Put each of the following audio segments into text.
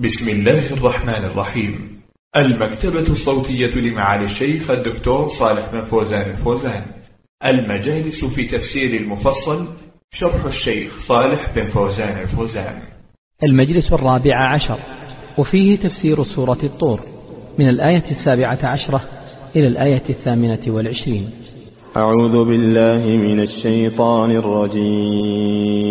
بسم الله الرحمن الرحيم. المكتبة الصوتية لمعالي الشيخ الدكتور صالح بن فوزان الفوزان. المجالس في تفسير المفصل شرح الشيخ صالح بن فوزان الفوزان. المجلس الرابع عشر. وفيه تفسير سورة الطور من الآية السابعة عشرة إلى الآية الثامنة والعشرين. أعوذ بالله من الشيطان الرجيم.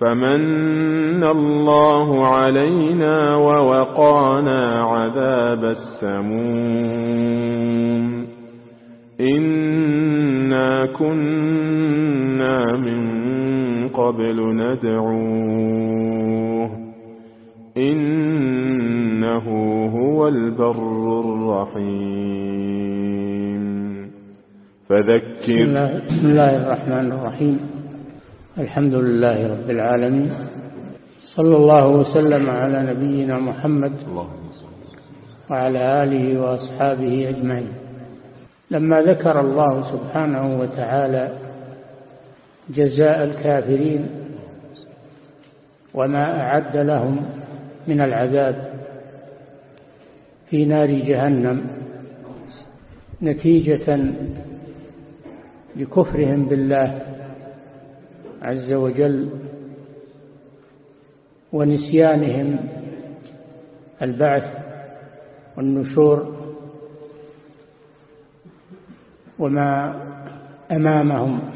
فمن الله علينا ووقانا عذاب السموم. إنا كنا من قبل ندعوه. إنه هو البر الرحيم. فذكر بسم الله, الرحمن الرحيم. الحمد لله رب العالمين. صلى الله وسلم على نبينا محمد وعلى آله وأصحابه أجمعين. لما ذكر الله سبحانه وتعالى جزاء الكافرين وما أعد لهم من العذاب في نار جهنم نتيجة لكفرهم بالله عز وجل ونسيانهم البعث والنشور وما أمامهم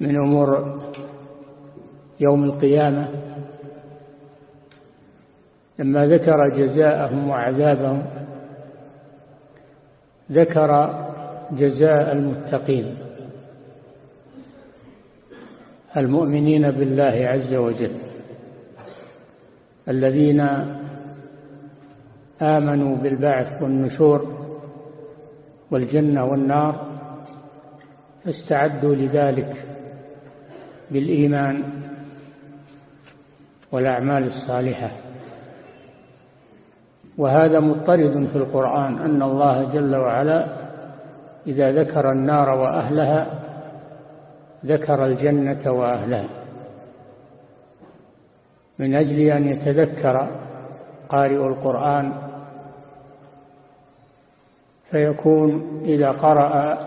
من أمور يوم القيامة لما ذكر جزاءهم وعذابهم ذكر جزاء المتقين. المؤمنين بالله عز وجل الذين آمنوا بالبعث والنشور والجنة والنار فاستعدوا لذلك بالإيمان والأعمال الصالحة. وهذا مضطرد في القرآن أن الله جل وعلا إذا ذكر النار وأهلها ذكر الجنة وأهلها. من أجل أن يتذكر قارئ القرآن فيكون إذا قرأ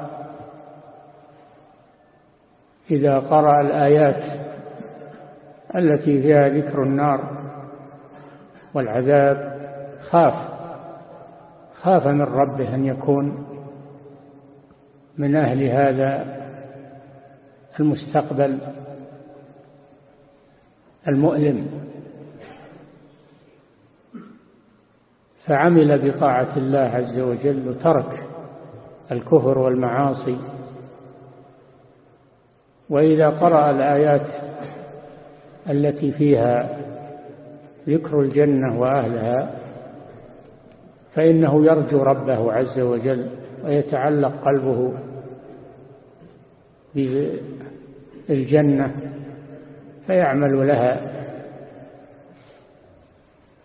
إذا قرأ الآيات التي فيها ذكر النار والعذاب خاف خاف من ربه أن يكون من أهل هذا المستقبل المؤلم. فعمل بطاعة الله عز وجل وترك الكفر والمعاصي. وإذا قرأ الآيات التي فيها ذكر الجنة وأهلها فإنه يرجو ربه عز وجل ويتعلق قلبه بالجنة فيعمل لها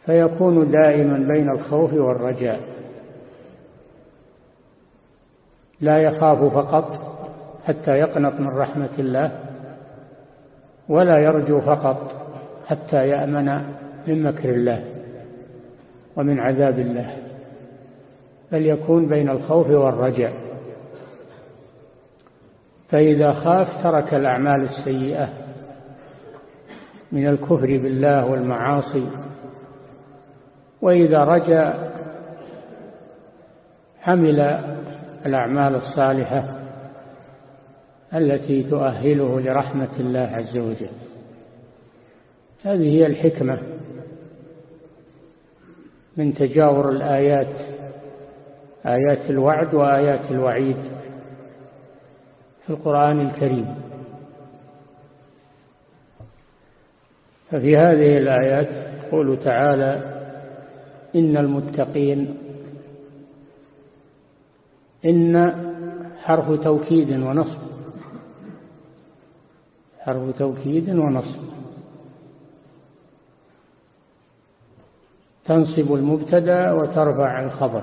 فيكون دائما بين الخوف والرجاء لا يخاف فقط حتى يقنط من رحمة الله ولا يرجو فقط حتى يأمن من مكر الله ومن عذاب الله بل يكون بين الخوف والرجاء. فإذا خاف ترك الأعمال السيئة من الكفر بالله والمعاصي. وإذا رجا حمل الأعمال الصالحة التي تؤهله لرحمة الله عز وجل. هذه هي الحكمة من تجاور الآيات آيات الوعد وآيات الوعيد. في القرآن الكريم. ففي هذه الآيات يقول تعالى إن المتقين إن حرف توكيد ونصب حرف توكيد ونصب. تنصب المبتدأ وترفع الخبر.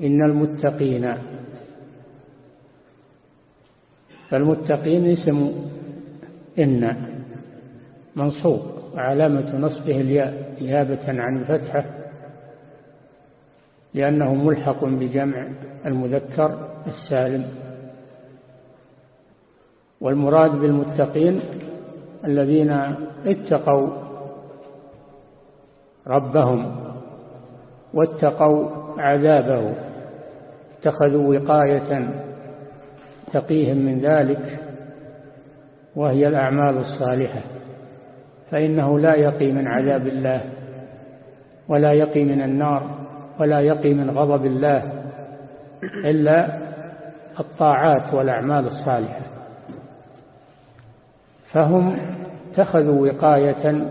إن المتقين فالمتقين اسم إن منصوب وعلامة نصبه الياء نيابة عن الفتحة لأنه ملحق بجمع المذكر السالم. والمراد بالمتقين الذين اتقوا ربهم واتقوا عذابه اتخذوا وقاية تقيهم من ذلك وهي الأعمال الصالحة فإنه لا يقي من عذاب الله ولا يقي من النار ولا يقي من غضب الله إلا الطاعات والأعمال الصالحة. فهم اتخذوا وقاية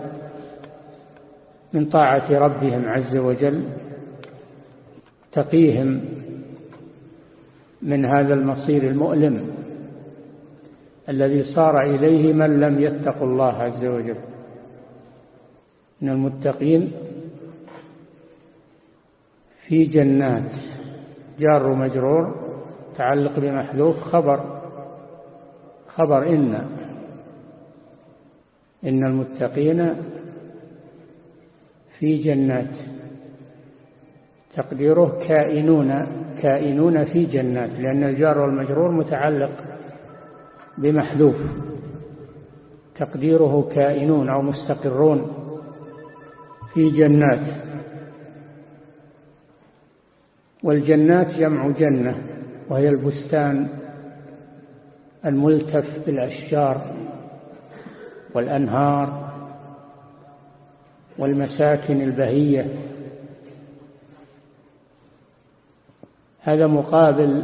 من طاعة ربهم عز وجل تقيهم من هذا المصير المؤلم الذي صار إليه من لم يتقوا الله عز وجل. من المتقين في جنات جار مجرور تعلق بمحذوف خبر خبر إن. إن المتقين في جنات. تقديره كائنون كائنون في جنات لأن الجار والمجرور متعلق بمحذوف. تقديره كائنون أو مستقرون في جنات. والجنات جمع جنة وهي البستان الملتف بالأشجار والأنهار والمساكن البهية. هذا مقابل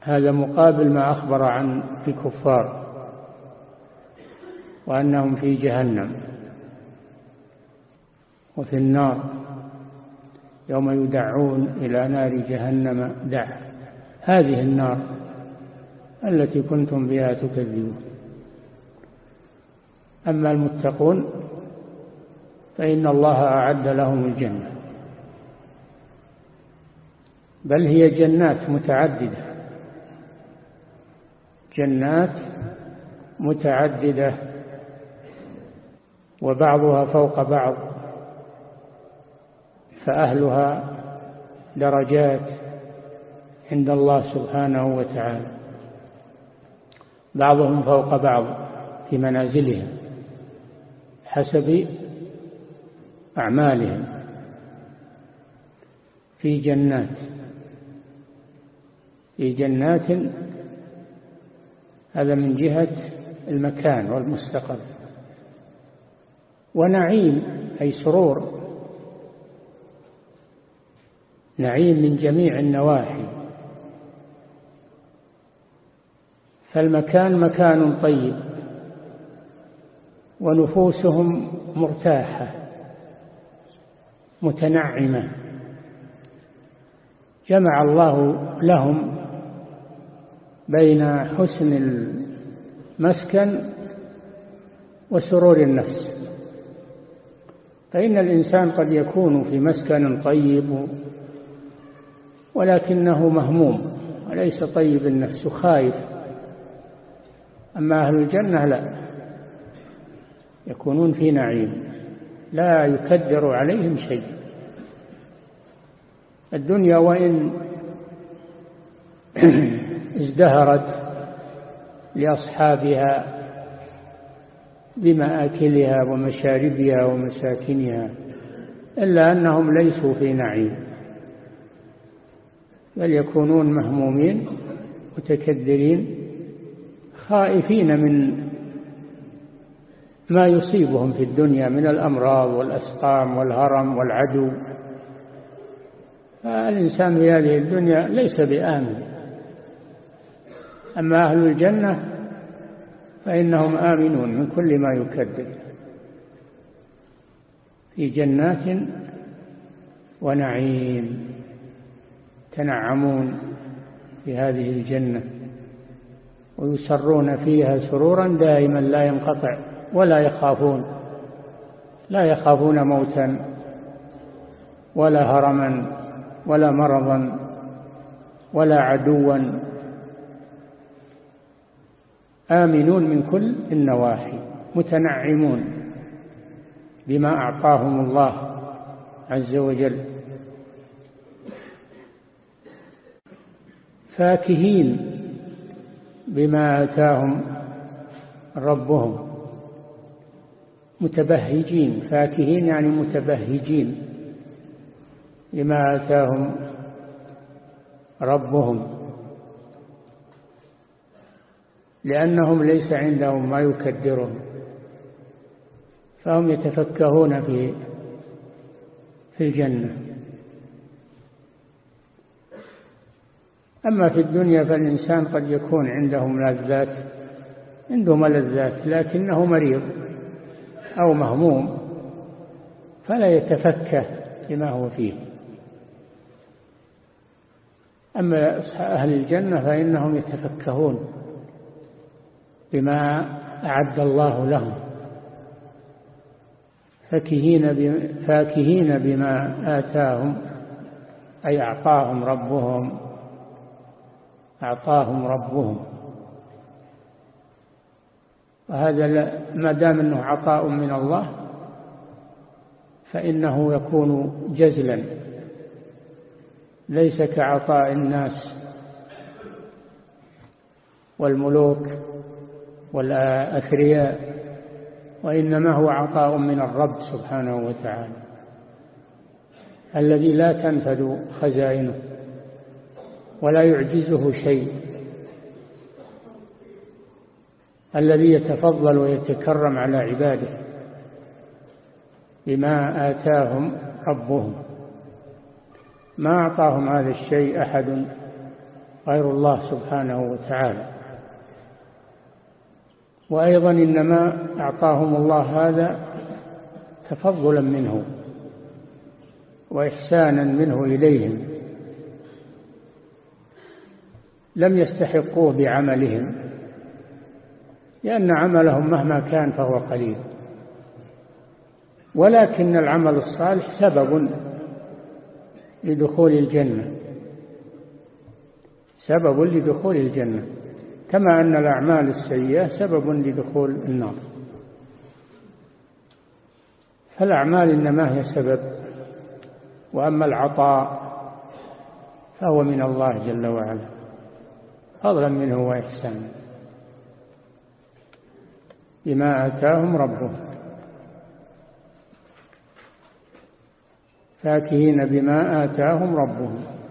هذا مقابل ما أخبر عن الكفار وأنهم في جهنم وفي النار يوم يدعون إلى نار جهنم دع. هذه النار التي كنتم بها تكذبون. أما المتقون فإن الله أعد لهم الجنة. بل هي جنات متعددة. جنات متعددة. وبعضها فوق بعض. فأهلها درجات عند الله سبحانه وتعالى. بعضهم فوق بعض في منازلهم حسب أعمالهم. في جنات. في جنات هذا من جهة المكان والمستقر. ونعيم أي سرور. نعيم من جميع النواحي. فالمكان مكان طيب ونفوسهم مرتاحة متنعمة. جمع الله لهم بين حسن المسكن وسرور النفس. فإن الإنسان قد يكون في مسكن طيب ولكنه مهموم وليس طيب النفس خايف. أما أهل الجنة لا يكونون في نعيم لا يكدر عليهم شيء. الدنيا وإن ازدهرت لأصحابها بمآكلها ومشاربها ومساكنها إلا أنهم ليسوا في نعيم بل يكونون مهمومين متكدرين خائفين من ما يصيبهم في الدنيا من الأمراض والأسقام والهرم والعدو. فالإنسان في هذه الدنيا ليس بآمن. أما أهل الجنة فإنهم آمنون من كل ما يكذب في جنات ونعيم تنعمون في هذه الجنة ويسرون فيها سرورا دائما لا ينقطع ولا يخافون لا يخافون موتا ولا هرما ولا مرضا ولا عدوا آمنون من كل النواحي متنعمون بما أعطاهم الله عز وجل. فاكهين بما آتاهم ربهم. متبهجين فاكهين يعني متبهجين بما آتاهم ربهم. لأنهم ليس عندهم ما يكدرون فهم يتفكهون في في الجنة. أما في الدنيا فالإنسان قد يكون عنده ملذات عنده ملذات لكنه مريض أو مهموم فلا يتفكه بما هو فيه. أما أهل الجنة فإنهم يتفكهون. بما أعد الله لهم. فاكهين فاكهين بما آتاهم أي أعطاهم ربهم أعطاهم ربهم. وهذا ما دام أنه عطاء من الله فإنه يكون جزلا. ليس كعطاء الناس والملوك والأثرياء وإنما هو عطاء من الرب سبحانه وتعالى الذي لا تنفذ خزائنه ولا يعجزه شيء الذي يتفضل ويتكرم على عباده بما آتاهم ربهم. ما أعطاهم هذا الشيء أحد غير الله سبحانه وتعالى. وأيضا إنما أعطاهم الله هذا تفضلا منه وإحسانا منه إليهم لم يستحقوه بعملهم لأن عملهم مهما كان فهو قليل. ولكن العمل الصالح سبب لدخول الجنة سبب لدخول الجنة. كما أن الأعمال السيئة سبب لدخول النار. فالأعمال إنما هي سبب وأما العطاء فهو من الله جل وعلا فضلا منه وإحسانا. بما آتاهم ربهم. فاكهين بما آتاهم ربهم.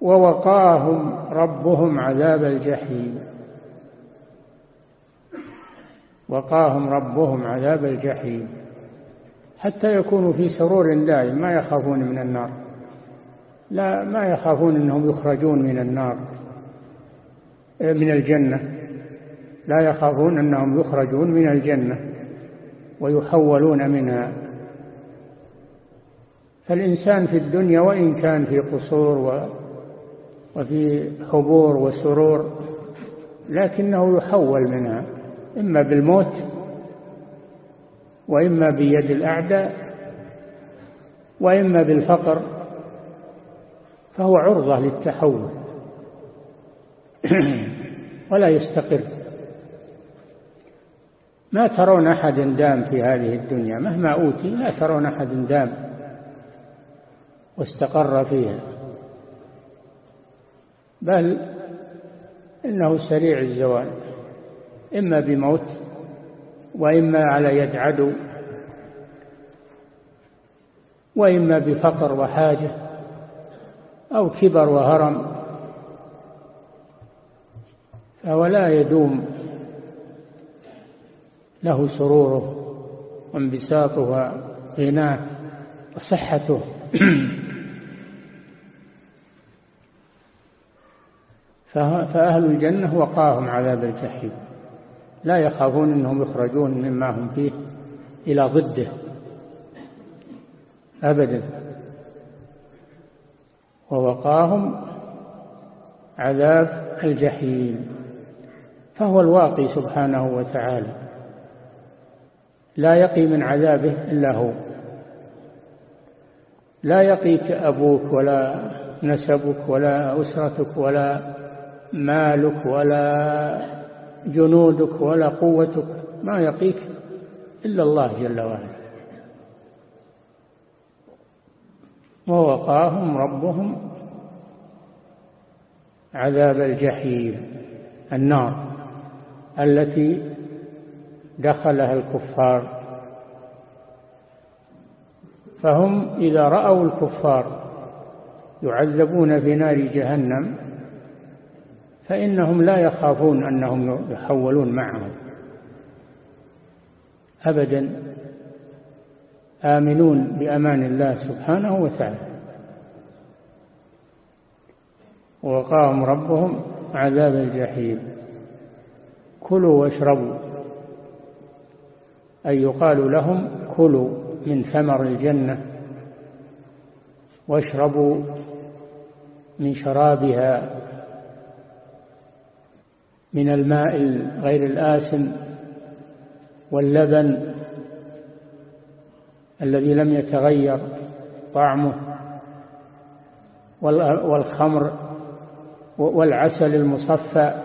ووقاهم ربهم عذاب الجحيم. وقاهم ربهم عذاب الجحيم. حتى يكونوا في سرور دائم ما يخافون من النار. لا ما يخافون أنهم يخرجون من النار من الجنة. لا يخافون أنهم يخرجون من الجنة ويحولون منها. فالإنسان في الدنيا وإن كان في قصور وفي حبور وسرور لكنه يحول منها إما بالموت وإما بيد الأعداء وإما بالفقر فهو عرضة للتحول. ولا يستقر. ما ترون أحد دام في هذه الدنيا مهما أوتي لا ترون أحد دام واستقر فيها. بل إنه سريع الزوال إما بموت وإما على يد عدو وإما بفقر وحاجة أو كبر وهرم فهو لا يدوم له سروره وانبساطه وغناه وصحته. فأهل الجنة وقاهم عذاب الجحيم. لا يخافون أنهم يخرجون مما هم فيه إلى ضده. أبدا. ووقاهم عذاب الجحيم. فهو الواقي سبحانه وتعالى. لا يقي من عذابه إلا هو. لا يقيك أبوك ولا نسبك ولا أسرتك ولا مالك ولا جنودك ولا قوتك ما يقيك إلا الله جل وعلا. ووقاهم ربهم عذاب الجحيم النار التي دخلها الكفار. فهم إذا رأوا الكفار يعذبون في نار جهنم فإنهم لا يخافون أنهم يحولون معهم. أبدا آمنون بأمان الله سبحانه وتعالى. وقاهم ربهم عذاب الجحيم. كلوا واشربوا. أي يقال لهم كلوا من ثمر الجنة واشربوا من شرابها. من الماء غير الآسن واللبن الذي لم يتغير طعمه والخمر والعسل المصفى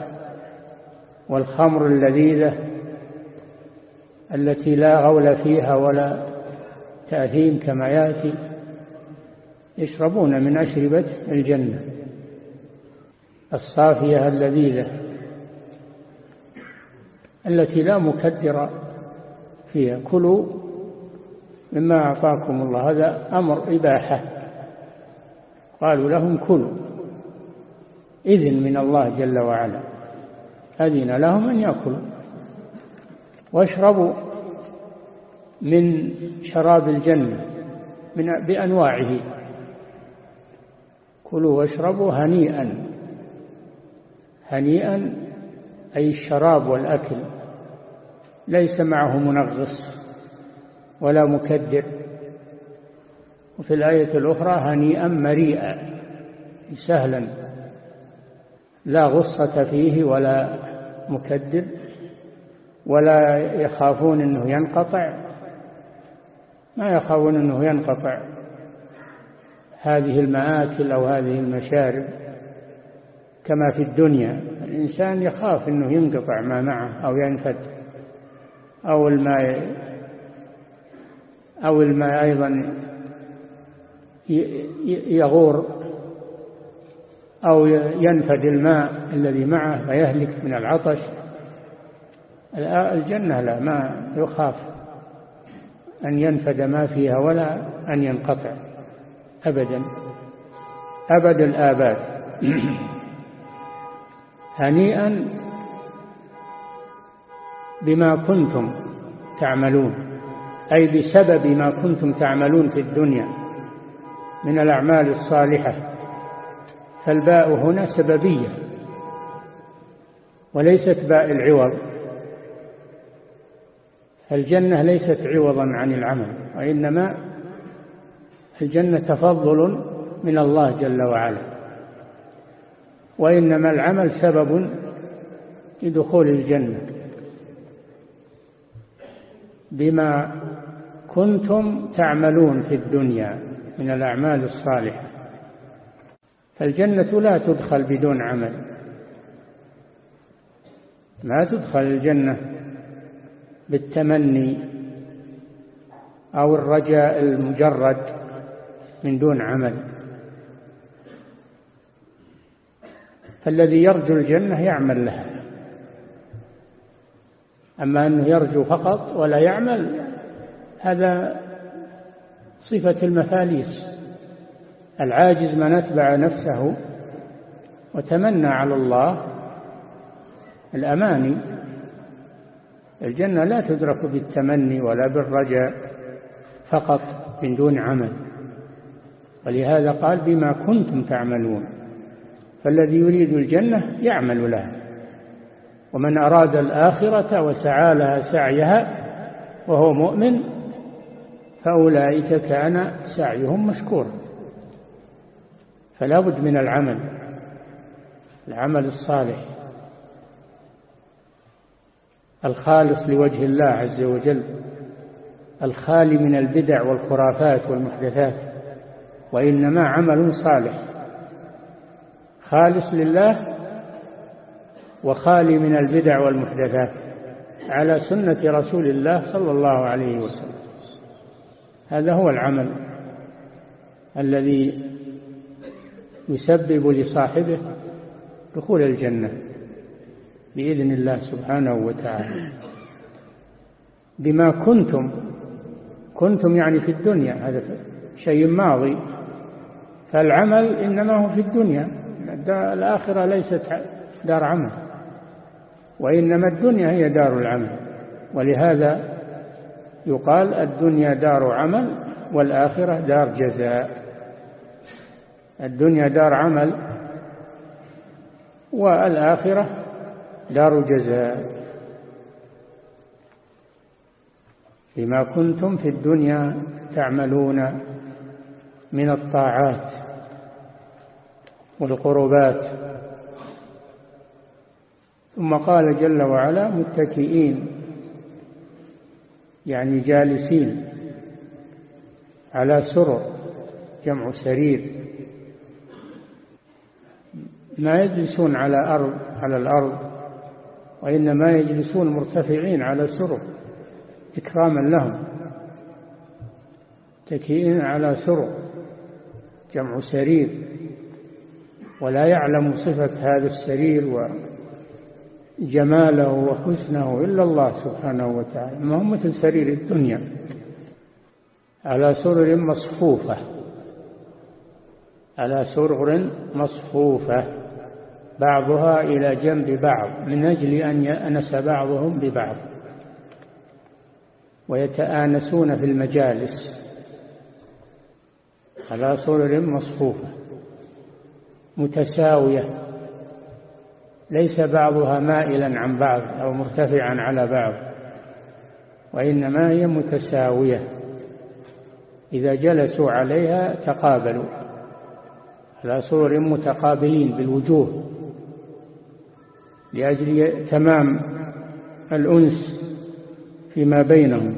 والخمر اللذيذة التي لا غول فيها ولا تأثيم كما يأتي يشربون من أشربة الجنة. الصافية اللذيذة. التي لا مكدر فيها. كلوا مما أعطاكم الله. هذا أمر إباحة. قالوا لهم كلوا. إذن من الله جل وعلا. أذن لهم أن يأكلوا. واشربوا من شراب الجنة من بأنواعه. كلوا واشربوا هنيئا. هنيئا أي الشراب والأكل ليس معه منغص ولا مكدر. وفي الآية الأخرى هنيئا مريئا سهلا لا غصة فيه ولا مكدر ولا يخافون أنه ينقطع. ما يخافون أنه ينقطع. هذه المآكل أو هذه المشارب كما في الدنيا الإنسان يخاف أنه ينقطع ما معه أو ينفد أو الماء أو الماء أيضا يغور أو ينفد الماء الذي معه فيهلك من العطش. الجنة لا ما يخاف أن ينفد ما فيها ولا أن ينقطع أبدا أبد الآباد. بما كنتم تعملون أي بسبب ما كنتم تعملون في الدنيا من الأعمال الصالحة. فالباء هنا سببية وليست باء العوض. الجنة ليست عوضا عن العمل وإنما الجنة تفضل من الله جل وعلا. وإنما العمل سبب لدخول الجنة. بما كنتم تعملون في الدنيا من الأعمال الصالحة. فالجنة لا تدخل بدون عمل. ما تدخل الجنة بالتمني أو الرجاء المجرد من دون عمل. فالذي يرجو الجنة يعمل لها. أما أنه يرجو فقط ولا يعمل هذا صفة المفاليس. العاجز من أتبع نفسه وتمنى على الله الأماني. الجنة لا تدرك بالتمني ولا بالرجاء فقط من دون عمل. ولهذا قال بما كنتم تعملون فالذي يريد الجنة يعمل لها ومن أراد الآخرة وسعى لها سعيها وهو مؤمن فأولئك كان سعيهم مشكورا. فلا بد من العمل العمل الصالح الخالص لوجه الله عز وجل الخالي من البدع والخرافات والمحدثات وإنما عمل صالح. خالص لله وخالي من البدع والمحدثات على سنة رسول الله صلى الله عليه وسلم. هذا هو العمل الذي يسبب لصاحبه دخول الجنة بإذن الله سبحانه وتعالى. بما كنتم كنتم يعني في الدنيا هذا شيء ماضي. فالعمل إنما هو في الدنيا. الآخرة ليست دار عمل وإنما الدنيا هي دار العمل. ولهذا يقال الدنيا دار عمل والآخرة دار جزاء. الدنيا دار عمل والآخرة دار جزاء. بما كنتم في الدنيا تعملون من الطاعات. والقربات. ثم قال جل وعلا متكئين يعني جالسين على سرر جمع سرير. ما يجلسون على أرض على الأرض وإنما يجلسون مرتفعين على سرر إكراما لهم. تكئين على سرر جمع سرير. ولا يعلم صفة هذا السرير وجماله وحسنه إلا الله سبحانه وتعالى. ما هم مثل سرير الدنيا؟ على سرر مصفوفة. على سرر مصفوفة. بعضها إلى جنب بعض من أجل أن يأنس بعضهم ببعض. ويتآنسون في المجالس. على سرر مصفوفة. متساوية. ليس بعضها مائلا عن بعض أو مرتفعا على بعض وإنما هي متساوية. إذا جلسوا عليها تقابلوا. على سرر متقابلين بالوجوه لأجل تمام الأنس فيما بينهم.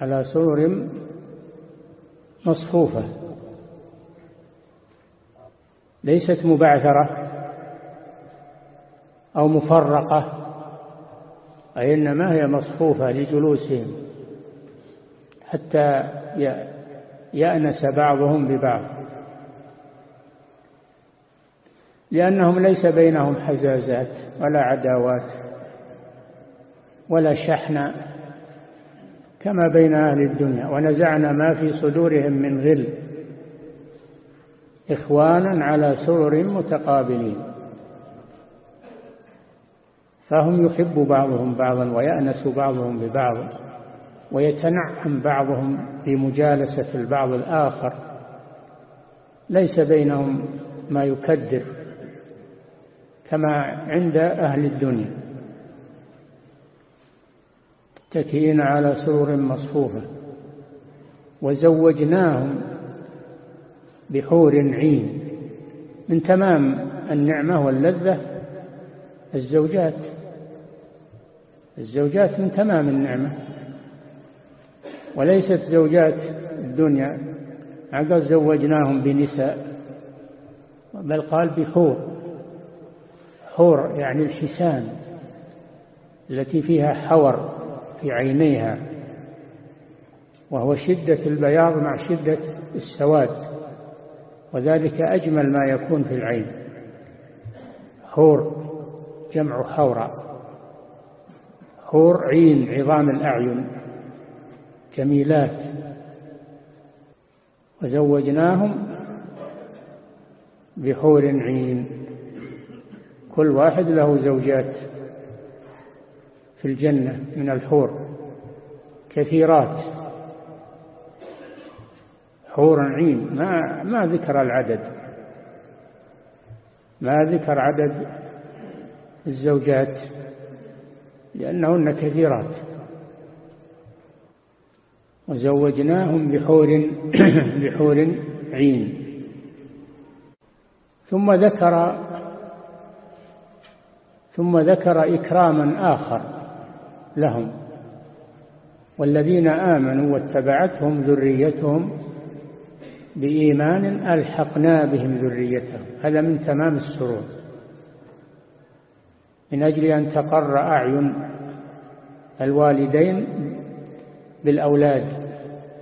على سرر مصفوفة. ليست مبعثرة أو مفرقة وإنما هي مصفوفة لجلوسهم حتى يأنس بعضهم ببعض. لأنهم ليس بينهم حزازات ولا عداوات ولا شحنة كما بين أهل الدنيا ونزعنا ما في صدورهم من غل. إخوانا على سرر متقابلين. فهم يحب بعضهم بعضا ويأنس بعضهم ببعض ويتنعم بعضهم بمجالسة البعض الآخر. ليس بينهم ما يكدر كما عند أهل الدنيا. تكئين على سرور مصفوفة. وزوجناهم بحور عين. من تمام النعمة واللذة الزوجات. الزوجات من تمام النعمة. وليست زوجات الدنيا. عقل زوجناهم بنساء. بل قال بحور. حور يعني الحسان. التي فيها حور في عينيها. وهو شدة البياض مع شدة السواد. وذلك أجمل ما يكون في العين. حور جمع حورة حور عين عظام الأعين. جميلات. وزوجناهم بحور عين. كل واحد له زوجات في الجنة من الحور. كثيرات. حور عين. ما ما ذكر العدد. ما ذكر عدد الزوجات لأنهن كثيرات. وزوجناهم بحور بحور عين. ثم ذكر ثم ذكر إكراما آخر لهم. والذين آمنوا واتبعتهم ذريتهم بإيمان ألحقنا بهم ذريتهم. هذا من تمام السرور. من أجل أن تقر أعين الوالدين بالأولاد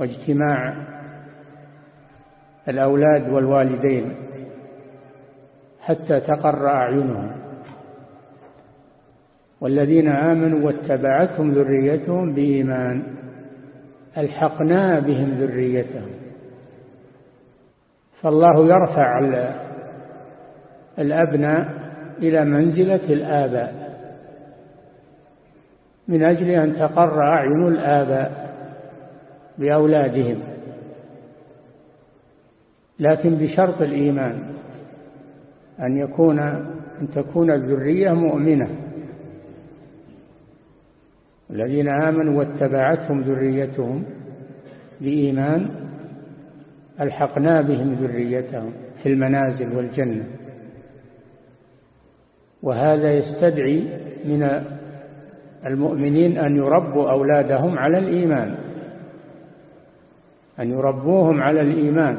واجتماع الأولاد والوالدين حتى تقر أعينهم. والذين آمنوا واتبعتهم ذريتهم بإيمان ألحقنا بهم ذريتهم. فالله يرفع الأبناء إلى منزلة الآباء من أجل أن تقر أعين الآباء بأولادهم لكن بشرط الإيمان أن يكون أن تكون الذرية مؤمنة. الذين آمنوا واتبعتهم ذريتهم بإيمان ألحقنا بهم ذريتهم في المنازل والجنة. وهذا يستدعي من المؤمنين أن يربوا أولادهم على الإيمان. أن يربوهم على الإيمان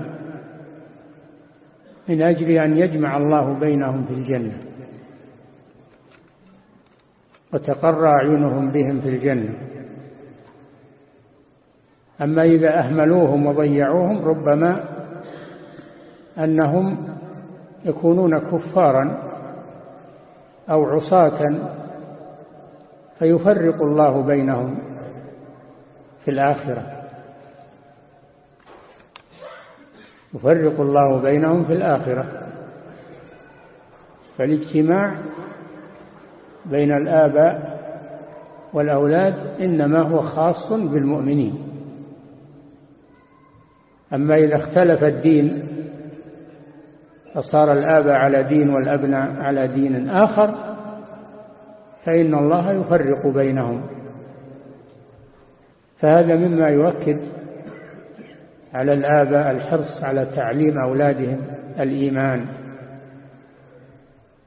من أجل أن يجمع الله بينهم في الجنة. وتقر أعينهم بهم في الجنة. أما إذا أهملوهم وضيعوهم ربما أنهم يكونون كفارا أو عصاة فيفرق الله بينهم في الآخرة. يفرق الله بينهم في الآخرة. فالاجتماع بين الآباء والأولاد إنما هو خاص بالمؤمنين. أما إذا اختلف الدين فصار الآباء على دين والأبناء على دين آخر فإن الله يفرق بينهم. فهذا مما يؤكد على الآباء الحرص على تعليم أولادهم الإيمان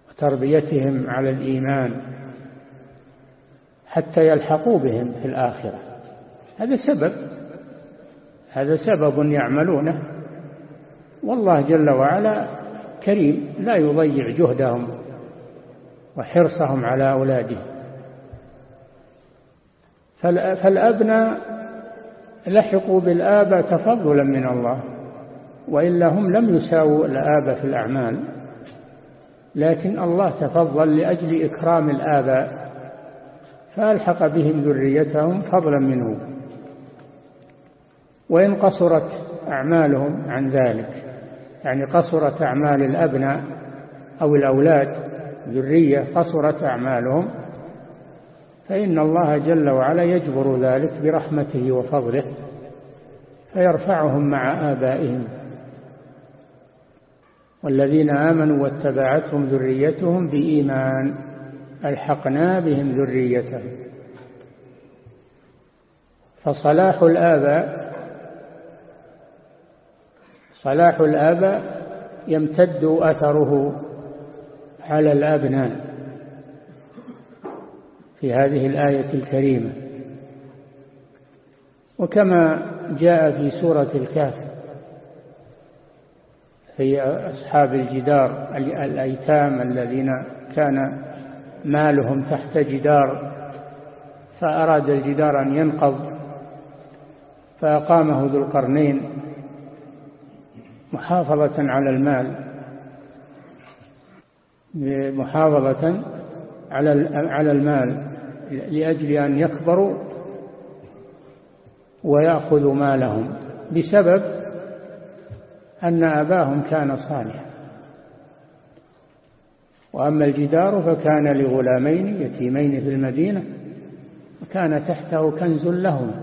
وتربيتهم على الإيمان حتى يلحقوا بهم في الآخرة. هذا سبب. هذا سبب يعملونه. والله جل وعلا كريم لا يضيع جهدهم وحرصهم على أولاده. فالأبناء لحقوا بالآباء تفضلا من الله وإلا هم لم يساووا الآباء في الأعمال. لكن الله تفضل لأجل إكرام الآباء فألحق بهم ذريتهم فضلا منه. وإن قصرت أعمالهم عن ذلك يعني قصرت أعمال الأبناء أو الأولاد ذرية قصرت أعمالهم فإن الله جل وعلا يجبر ذلك برحمته وفضله فيرفعهم مع آبائهم. والذين آمنوا واتبعتهم ذريتهم بإيمان ألحقنا بهم ذريتهم. فصلاح الآباء صلاح الآباء يمتد أثره على الأبناء في هذه الآية الكريمة. وكما جاء في سورة الكهف في أصحاب الجدار الأيتام الذين كان مالهم تحت جدار فأراد الجدار أن ينقض فأقامه ذو القرنين. محافظة على المال. محافظة على على المال لأجل أن يكبروا ويأخذوا مالهم بسبب أن أباهم كان صالحا. وأما الجدار فكان لغلامين يتيمين في المدينة وكان تحته كنز لهما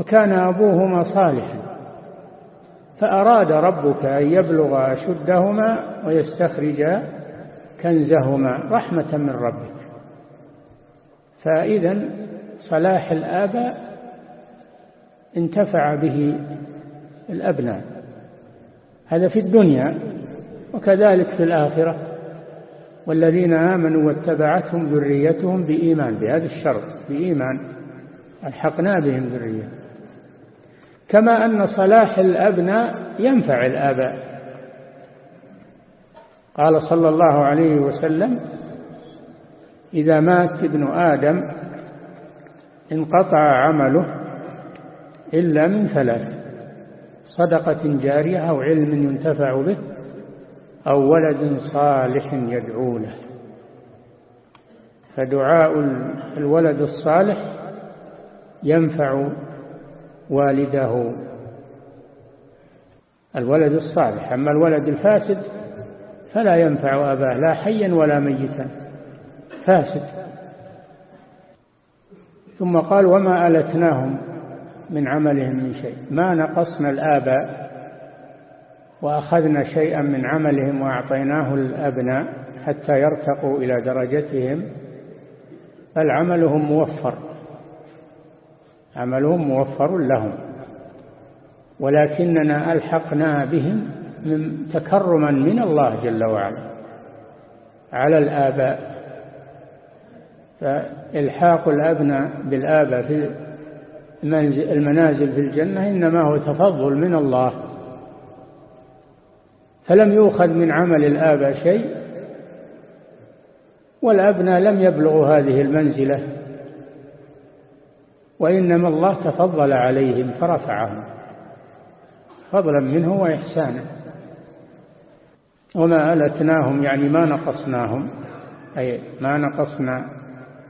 وكان أبوهما صالحا. فأراد ربك أن يبلغ أشدهما ويستخرج كنزهما رحمة من ربك. فإذا صلاح الآباء انتفع به الأبناء. هذا في الدنيا وكذلك في الآخرة. والذين آمنوا واتبعتهم ذريتهم بإيمان بهذا الشرط بإيمان. ألحقنا بهم ذرية كما أن صلاح الأبناء ينفع الآباء. قال صلى الله عليه وسلم إذا مات ابن آدم انقطع عمله إلا من ثلاث صدقة جارية أو علم ينتفع به أو ولد صالح يدعو له. فدعاء الولد الصالح ينفع والده. الولد الصالح. أما الولد الفاسد فلا ينفع أباه لا حيا ولا ميتا. فاسد. ثم قال وما ألتناهم من عملهم من شيء. ما نقصنا الآباء وأخذنا شيئا من عملهم وأعطيناه الأبناء حتى يرتقوا إلى درجتهم. بل عملهم موفر. عملهم موفر لهم. ولكننا ألحقنا بهم من تكرما من الله جل وعلا. على الآباء. فإلحاق الأبناء بالآباء في المنازل في الجنة إنما هو تفضل من الله. فلم يؤخذ من عمل الآباء شيء والأبناء لم يبلغوا هذه المنزلة. وإنما الله تفضل عليهم فرفعهم فضلا منه وإحسانا وما ألتناهم يعني ما نقصناهم أي ما نقصنا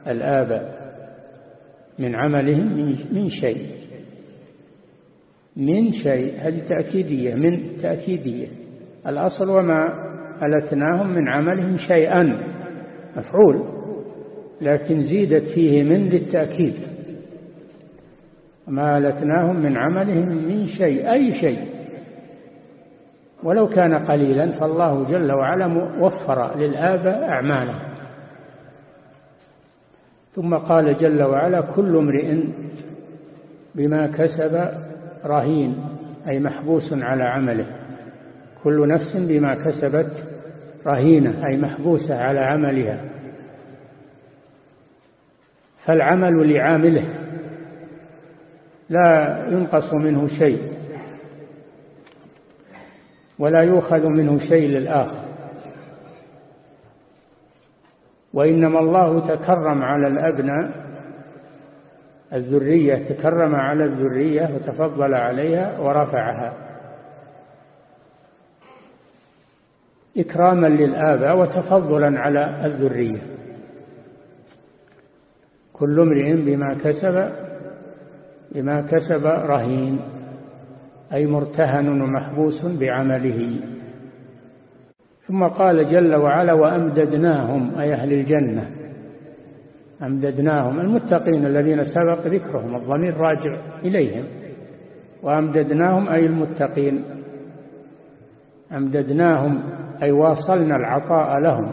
الآباء من عملهم من شيء. من شيء هذه تأكيدية من تأكيدية. الأصل وما ألتناهم من عملهم شيئا مفعول لكن زيدت فيه من للتأكيد. ما ألتناهم من عملهم من شيء أي شيء. ولو كان قليلا فالله جل وعلا وفر للآباء أعمالهم ثم قال جل وعلا كل امرئ بما كسب رهين أي محبوس على عمله. كل نفس بما كسبت رهينة أي محبوسة على عملها. فالعمل لعامله لا ينقص منه شيء. ولا يؤخذ منه شيء للآخر. وإنما الله تكرم على الأبناء. الذرية تكرم على الذرية وتفضل عليها ورفعها. إكراما للآباء وتفضلا على الذرية. كل امرئ بما كسب بما كسب رهين أي مرتهن ومحبوس بعمله. ثم قال جل وعلا وأمددناهم أي أهل الجنة. أمددناهم المتقين الذين سبق ذكرهم الضمير راجع إليهم. وأمددناهم أي المتقين. أمددناهم أي واصلنا العطاء لهم.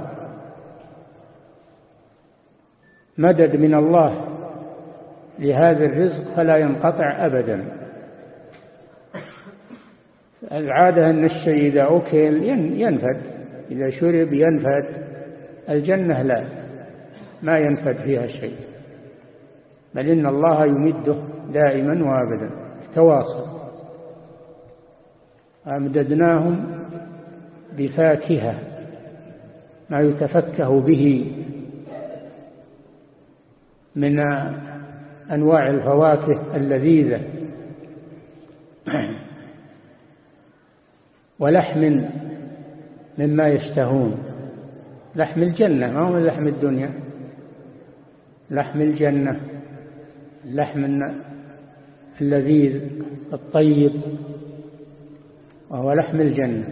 مدد من الله لهذا الرزق فلا ينقطع أبدا. العادة أن الشيء إذا أكل ينفد إذا شرب ينفد الجنة لا ما ينفد فيها شيء. بل إن الله يمده دائما وابدا تواصل. أمددناهم بفاكهة ما يتفكه به من أنواع الفواكه اللذيذة. ولحم مما يشتهون. لحم الجنة ما هو لحم الدنيا؟ لحم الجنة اللحم اللذيذ الطيب وهو لحم الجنة.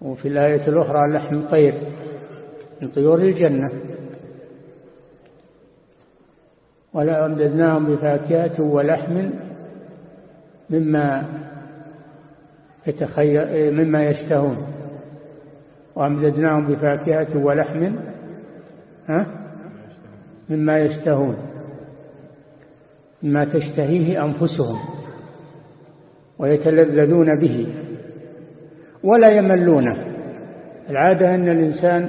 وفي الآية الأخرى لحم طير من طيور الجنة. ولا أمددناهم بفاكهة ولحم مما يتخيل مما يشتهون. وأمددناهم بفاكهة ولحم ها؟ مما يشتهون. مما تشتهيه أنفسهم ويتلذذون به ولا يملونه. العادة أن الإنسان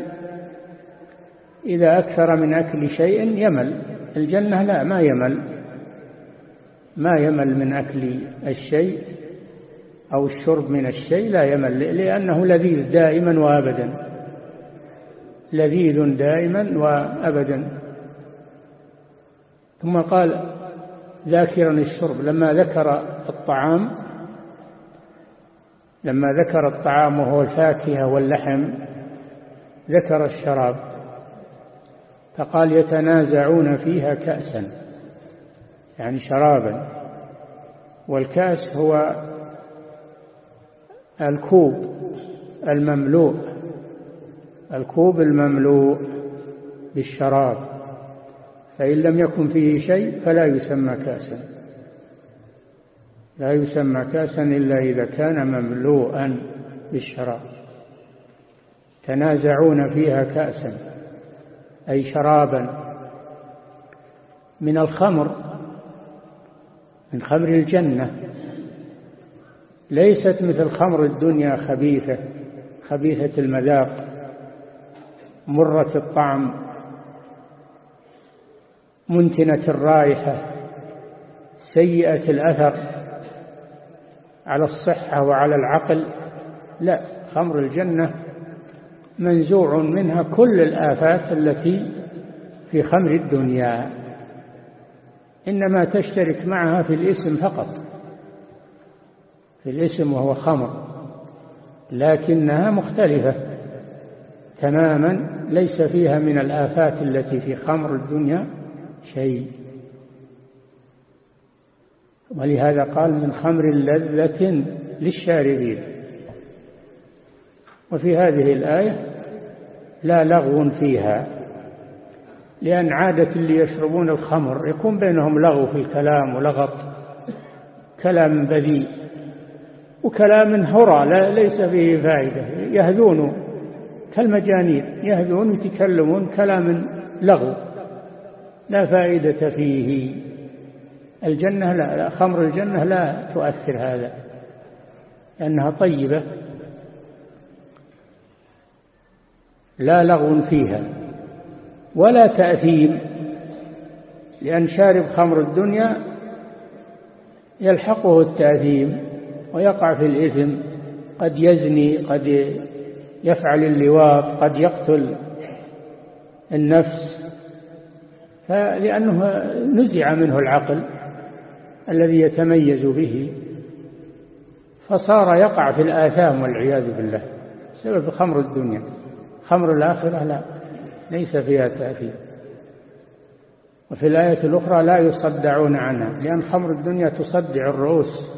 إذا أكثر من أكل شيء يمل. الجنة لا ما يمل. ما يمل من أكل الشيء أو الشرب من الشيء لا يمل لأنه لذيذ دائما وأبدا. لذيذ دائما وأبدا. ثم قال ذاكرا الشرب. لما ذكر الطعام لما ذكر الطعام وهو الفاكهة واللحم ذكر الشراب. فقال يتنازعون فيها كأسا يعني شرابا والكأس هو الكوب المملوء الكوب المملوء بالشراب فإن لم يكن فيه شيء فلا يسمى كأسا لا يسمى كأسا إلا إذا كان مملوءا بالشراب. تنازعون فيها كأسا. أي شرابا. من الخمر من خمر الجنة. ليست مثل خمر الدنيا خبيثة خبيثة المذاق مرة الطعم منتنة الرائحة سيئة الأثر. على الصحة وعلى العقل لا خمر الجنة منزوع منها كل الآفات التي في خمر الدنيا. إنما تشترك معها في الاسم فقط. في الاسم وهو خمر. لكنها مختلفة تماما ليس فيها من الآفات التي في خمر الدنيا شيء. ولهذا قال من خمر لذة للشاربين. وفي هذه الآية لا لغو فيها لأن عادة اللي يشربون الخمر يكون بينهم لغو في الكلام ولغط كلام بذيء وكلام هرى ليس فيه فائدة يهذون كالمجانين يهذون يتكلمون كلام لغو لا فائدة فيه. الجنة لا, لا خمر الجنة لا تؤثر هذا لأنها طيبة. لا لغو فيها ولا تأثيم لأن شارب خمر الدنيا يلحقه التأثيم ويقع في الإثم قد يزني قد يفعل اللواط قد يقتل النفس. فلأنه نزع منه العقل الذي يتميز به فصار يقع في الآثام والعياذ بالله بسبب خمر الدنيا. خمر الآخرة لا ليس فيها تأثير. وفي الآية الأخرى لا يصدعون عنها لأن خمر الدنيا تصدع الرؤوس.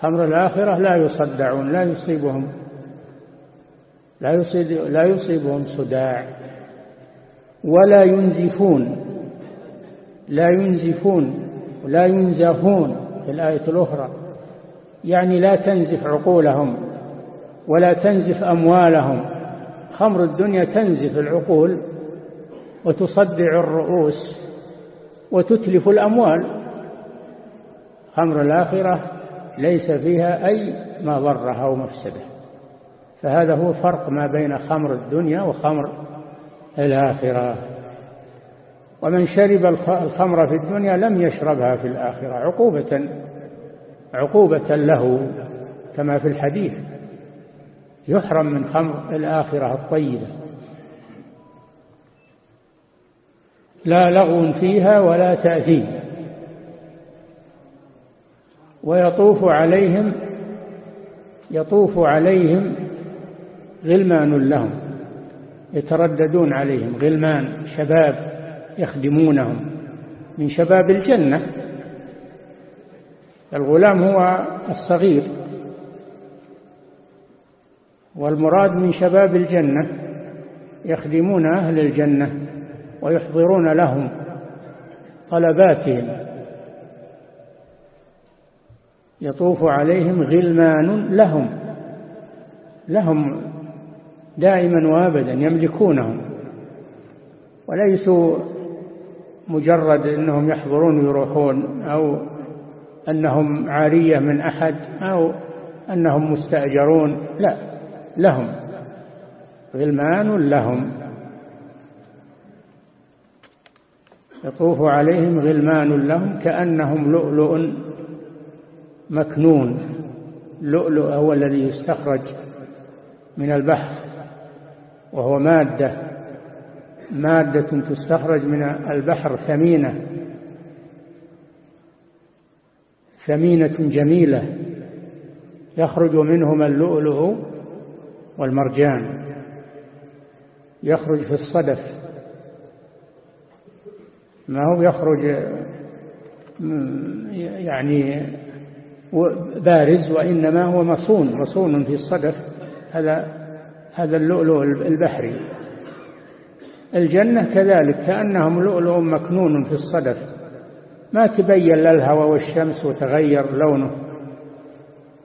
خمر الآخرة لا يصدعون لا يصيبهم لا, يصيب لا يصيبهم صداع ولا ينزفون لا ينزفون ولا ينزفون في الآية الأخرى. يعني لا تنزف عقولهم ولا تنزف أموالهم خمر الدنيا تنزف العقول وتصدع الرؤوس وتتلف الأموال. خمر الآخرة ليس فيها أي مضرة أو مفسدة فهذا هو فرق ما بين خمر الدنيا وخمر الآخرة. ومن شرب الخمر في الدنيا لم يشربها في الآخرة عقوبة عقوبة له كما في الحديث. يحرم من خمر الآخرة الطيبة. لا لغو فيها ولا تأثيم. ويطوف عليهم يطوف عليهم غلمان لهم يترددون عليهم غلمان شباب يخدمونهم من شباب الجنة. الغلام هو الصغير. والمراد من شباب الجنة يخدمون أهل الجنة ويحضرون لهم طلباتهم. يطوف عليهم غلمان لهم لهم دائما وابدا يملكونهم. وليسوا مجرد إنهم يحضرون ويروحون أو أنهم عارية من أحد أو أنهم مستأجرون لا. لهم غلمان لهم. يطوف عليهم غلمان لهم كأنهم لؤلؤ مكنون. اللؤلؤ هو الذي يستخرج من البحر وهو مادة مادة تستخرج من البحر ثمينة ثمينة جميلة. يخرج منهما اللؤلؤ والمرجان يخرج في الصدف. ما هو يخرج يعني بارز وإنما هو مصون مصون في الصدف. هذا هذا اللؤلؤ البحري. الجنة كذلك كأنهم لؤلؤ مكنون في الصدف. ما تبين لا الهواء والشمس وتغير لونه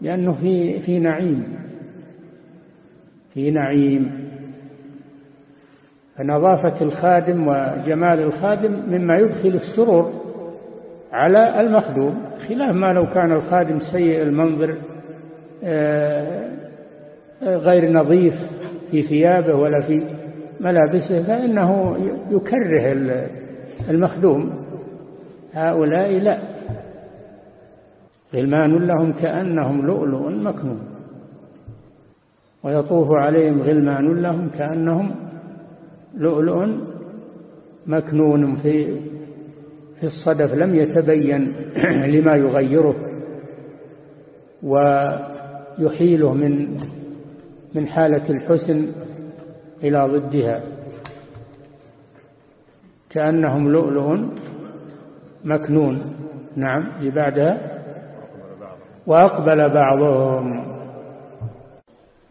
لأنه في في نعيم. في نعيم. فنظافة الخادم وجمال الخادم مما يدخل السرور على المخدوم خلاف ما لو كان الخادم سيء المنظر آه، غير نظيف في ثيابه ولا في ملابسه فإنه يكره المخدوم. هؤلاء لا. غلمان لهم كأنهم لؤلؤ مكنون. ويطوف عليهم غلمان لهم كأنهم لؤلؤ مكنون في في الصدف لم يتبين لما يغيره ويحيله من من حالة الحسن إلى ضدها. كأنهم لؤلؤ مكنون. نعم بعدها وأقبل بعضهم.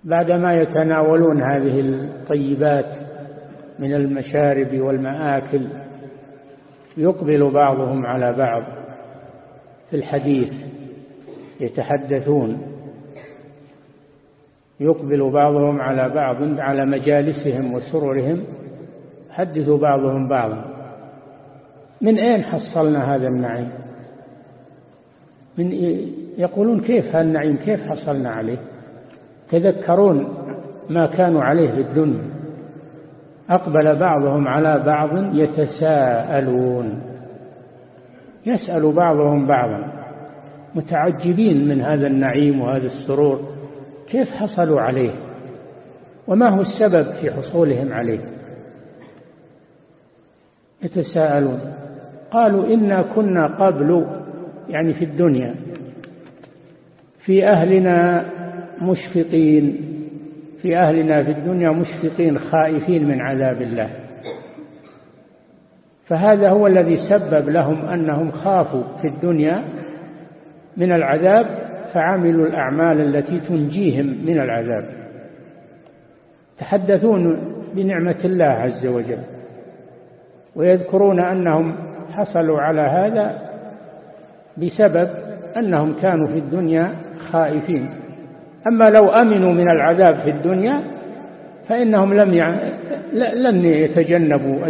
بعدما يتناولون هذه الطيبات من المشارب والمآكل يقبل بعضهم على بعض في الحديث يتحدثون يقبل بعضهم على بعض على مجالسهم وسررهم حدث بعضهم بعضا. من أين حصلنا هذا النعيم؟ من يقولون كيف هالنعيم كيف حصلنا عليه؟ تذكرون ما كانوا عليه في الدنيا. أقبل بعضهم على بعض يتساءلون. يسأل بعضهم بعضا. متعجبين من هذا النعيم وهذا السرور. كيف حصلوا عليه؟ وما هو السبب في حصولهم عليه؟ يتساءلون. قالوا إنا كنا قبل يعني في الدنيا في أهلنا مشفقين. في أهلنا في الدنيا مشفقين خائفين من عذاب الله. فهذا هو الذي سبب لهم أنهم خافوا في الدنيا من العذاب فعملوا الأعمال التي تنجيهم من العذاب. تحدثون بنعمة الله عز وجل ويذكرون أنهم حصلوا على هذا بسبب أنهم كانوا في الدنيا خائفين. أما لو أمنوا من العذاب في الدنيا فإنهم لم. لم يتجنبوا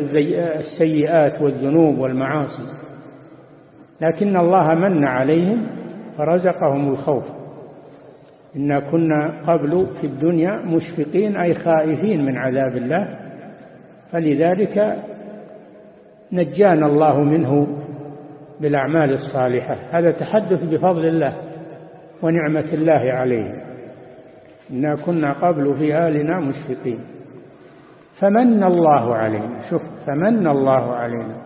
السيئات والذنوب والمعاصي. لكن الله من عليهم فرزقهم الخوف. إنا كنا قبل في الدنيا مشفقين أي خائفين من عذاب الله. فلذلك نجانا الله منه بالأعمال الصالحة. هذا تحدث بفضل الله ونعمة الله عليه. إنا كنا قبل في آلنا مشفقين. فمن الله علينا؟ شوف فمن الله علينا.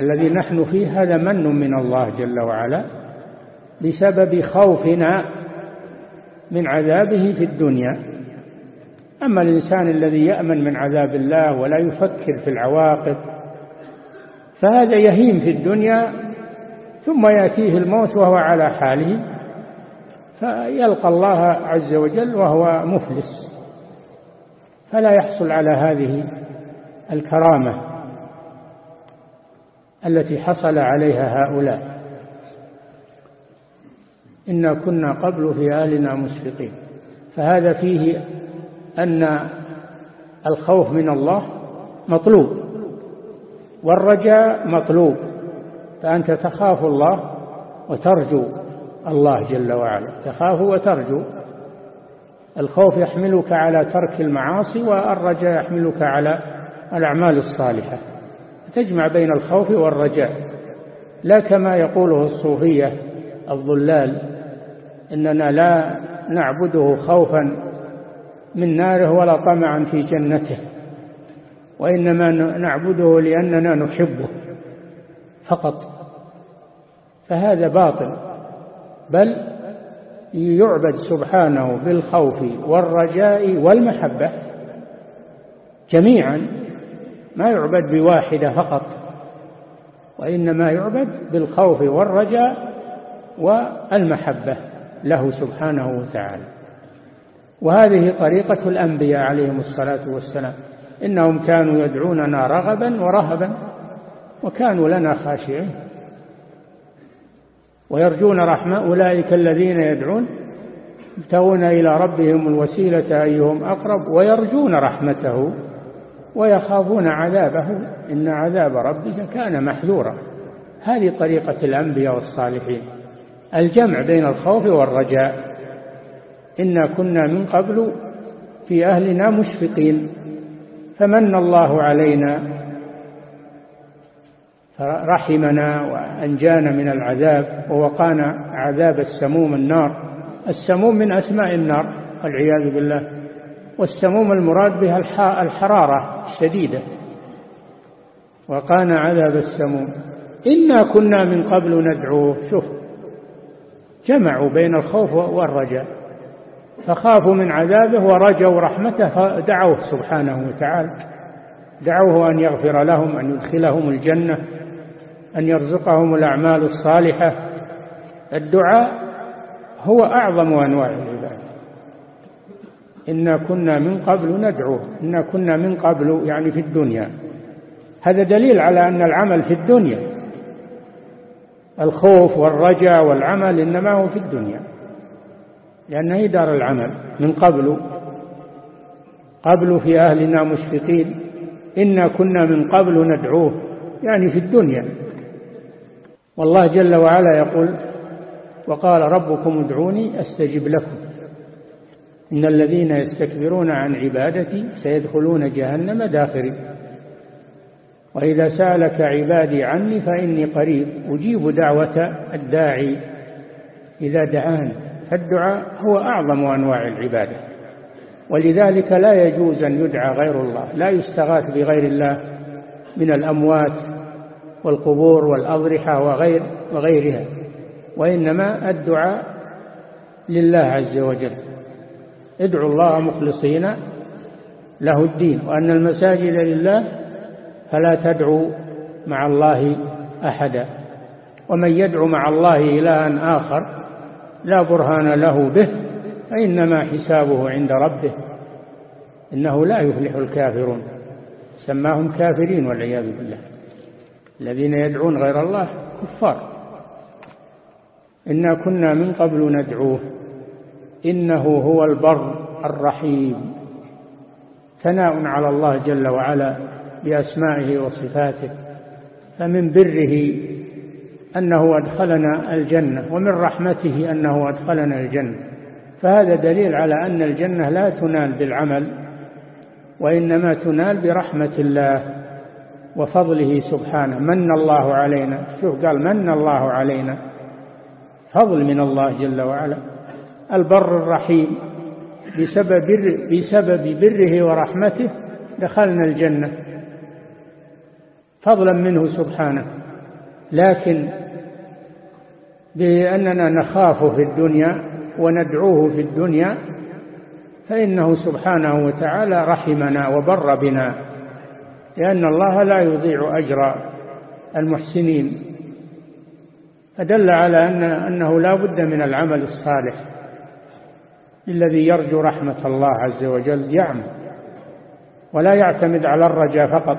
الذي نحن فيه هذا من من الله جل وعلا؟ بسبب خوفنا من عذابه في الدنيا. أما الإنسان الذي يأمن من عذاب الله ولا يفكر في العواقب فهذا يهيم في الدنيا ثم يأتيه الموت وهو على حاله. فيلقى الله عز وجل وهو مفلس. فلا يحصل على هذه الكرامة التي حصل عليها هؤلاء. إنا كنا قبل في آلنا مشفقين فهذا فيه أن الخوف من الله مطلوب والرجاء مطلوب. فأنت تخاف الله وترجو الله جل وعلا. تخاف وترجو. الخوف يحملك على ترك المعاصي والرجاء يحملك على الأعمال الصالحة. تجمع بين الخوف والرجاء. لا كما يقوله الصوفية الضلال إننا لا نعبده خوفا من ناره ولا طمعا في جنته وإنما نعبده لأننا نحبه فقط. فهذا باطل. بل يعبد سبحانه بالخوف والرجاء والمحبة جميعا ما يعبد بواحدة فقط وإنما يعبد بالخوف والرجاء والمحبة له سبحانه وتعالى. وهذه طريقة الأنبياء عليهم الصلاة والسلام إنهم كانوا يدعوننا رغبا ورهبا وكانوا لنا خاشعين. ويرجون رحمة أولئك الذين يدعون يبتغون إلى ربهم الوسيلة أيهم أقرب ويرجون رحمته ويخافون عذابه. إن عذاب ربك كان محذورا. هذه طريقة الأنبياء والصالحين. الجمع بين الخوف والرجاء. إنا كنا من قبل في أهلنا مشفقين. فمن الله علينا فرحمنا وأنجانا من العذاب ووقانا عذاب السموم النار. السموم من أسماء النار والعياذ بالله. والسموم المراد بها الحرارة الشديدة. وقانا عذاب السموم. إنا كنا من قبل ندعوه. شوف جمعوا بين الخوف والرجاء. فخافوا من عذابه ورجوا رحمته فدعوه سبحانه وتعالى. دعوه أن يغفر لهم أن يدخلهم الجنة. أن يرزقهم الأعمال الصالحة. الدعاء هو أعظم أنواع العبادة. إنا كنا من قبل ندعوه. إنا كنا من قبل يعني في الدنيا. هذا دليل على أن العمل في الدنيا. الخوف والرجاء والعمل إنما هو في الدنيا. لأنه هي دار العمل من قبل. قبل في أهلنا مشفقين. إنا كنا من قبل ندعوه. يعني في الدنيا. والله جل وعلا يقول وقال ربكم ادعوني أستجب لكم. إن الذين يستكبرون عن عبادتي سيدخلون جهنم داخرين. وإذا سألك عبادي عني فإني قريب أجيب دعوة الداعي. إذا دعان فالدعاء هو أعظم أنواع العبادة. ولذلك لا يجوز أن يدعى غير الله لا يستغاث بغير الله من الأموات والقبور والأضرحة وغير وغيرها وإنما الدعاء لله عز وجل. ادعوا الله مخلصين له الدين وأن المساجد لله فلا تدعوا مع الله أحدا. ومن يدعو مع الله إلها آخر لا برهان له به فإنما حسابه عند ربه. إنه لا يفلح الكافرون. سماهم كافرين والعياذ بالله. الذين يدعون غير الله كفار. إنا كنا من قبل ندعوه. إنه هو البر الرحيم. ثناء على الله جل وعلا بأسمائه وصفاته. فمن بره أنه أدخلنا الجنة ومن رحمته أنه أدخلنا الجنة. فهذا دليل على أن الجنة لا تنال بالعمل وإنما تنال برحمة الله. وفضله سبحانه من الله علينا؟ شوف قال من الله علينا؟ فضل من الله جل وعلا. البر الرحيم. بسبب, بسبب بره ورحمته دخلنا الجنة. فضلا منه سبحانه. لكن بأننا نخاف في الدنيا وندعوه في الدنيا فإنه سبحانه وتعالى رحمنا وبر بنا. لأن الله لا يضيع أجر المحسنين. فدل على أن أنه لا بد من العمل الصالح للذي يرجو رحمة الله عز وجل يعمل ولا يعتمد على الرجاء فقط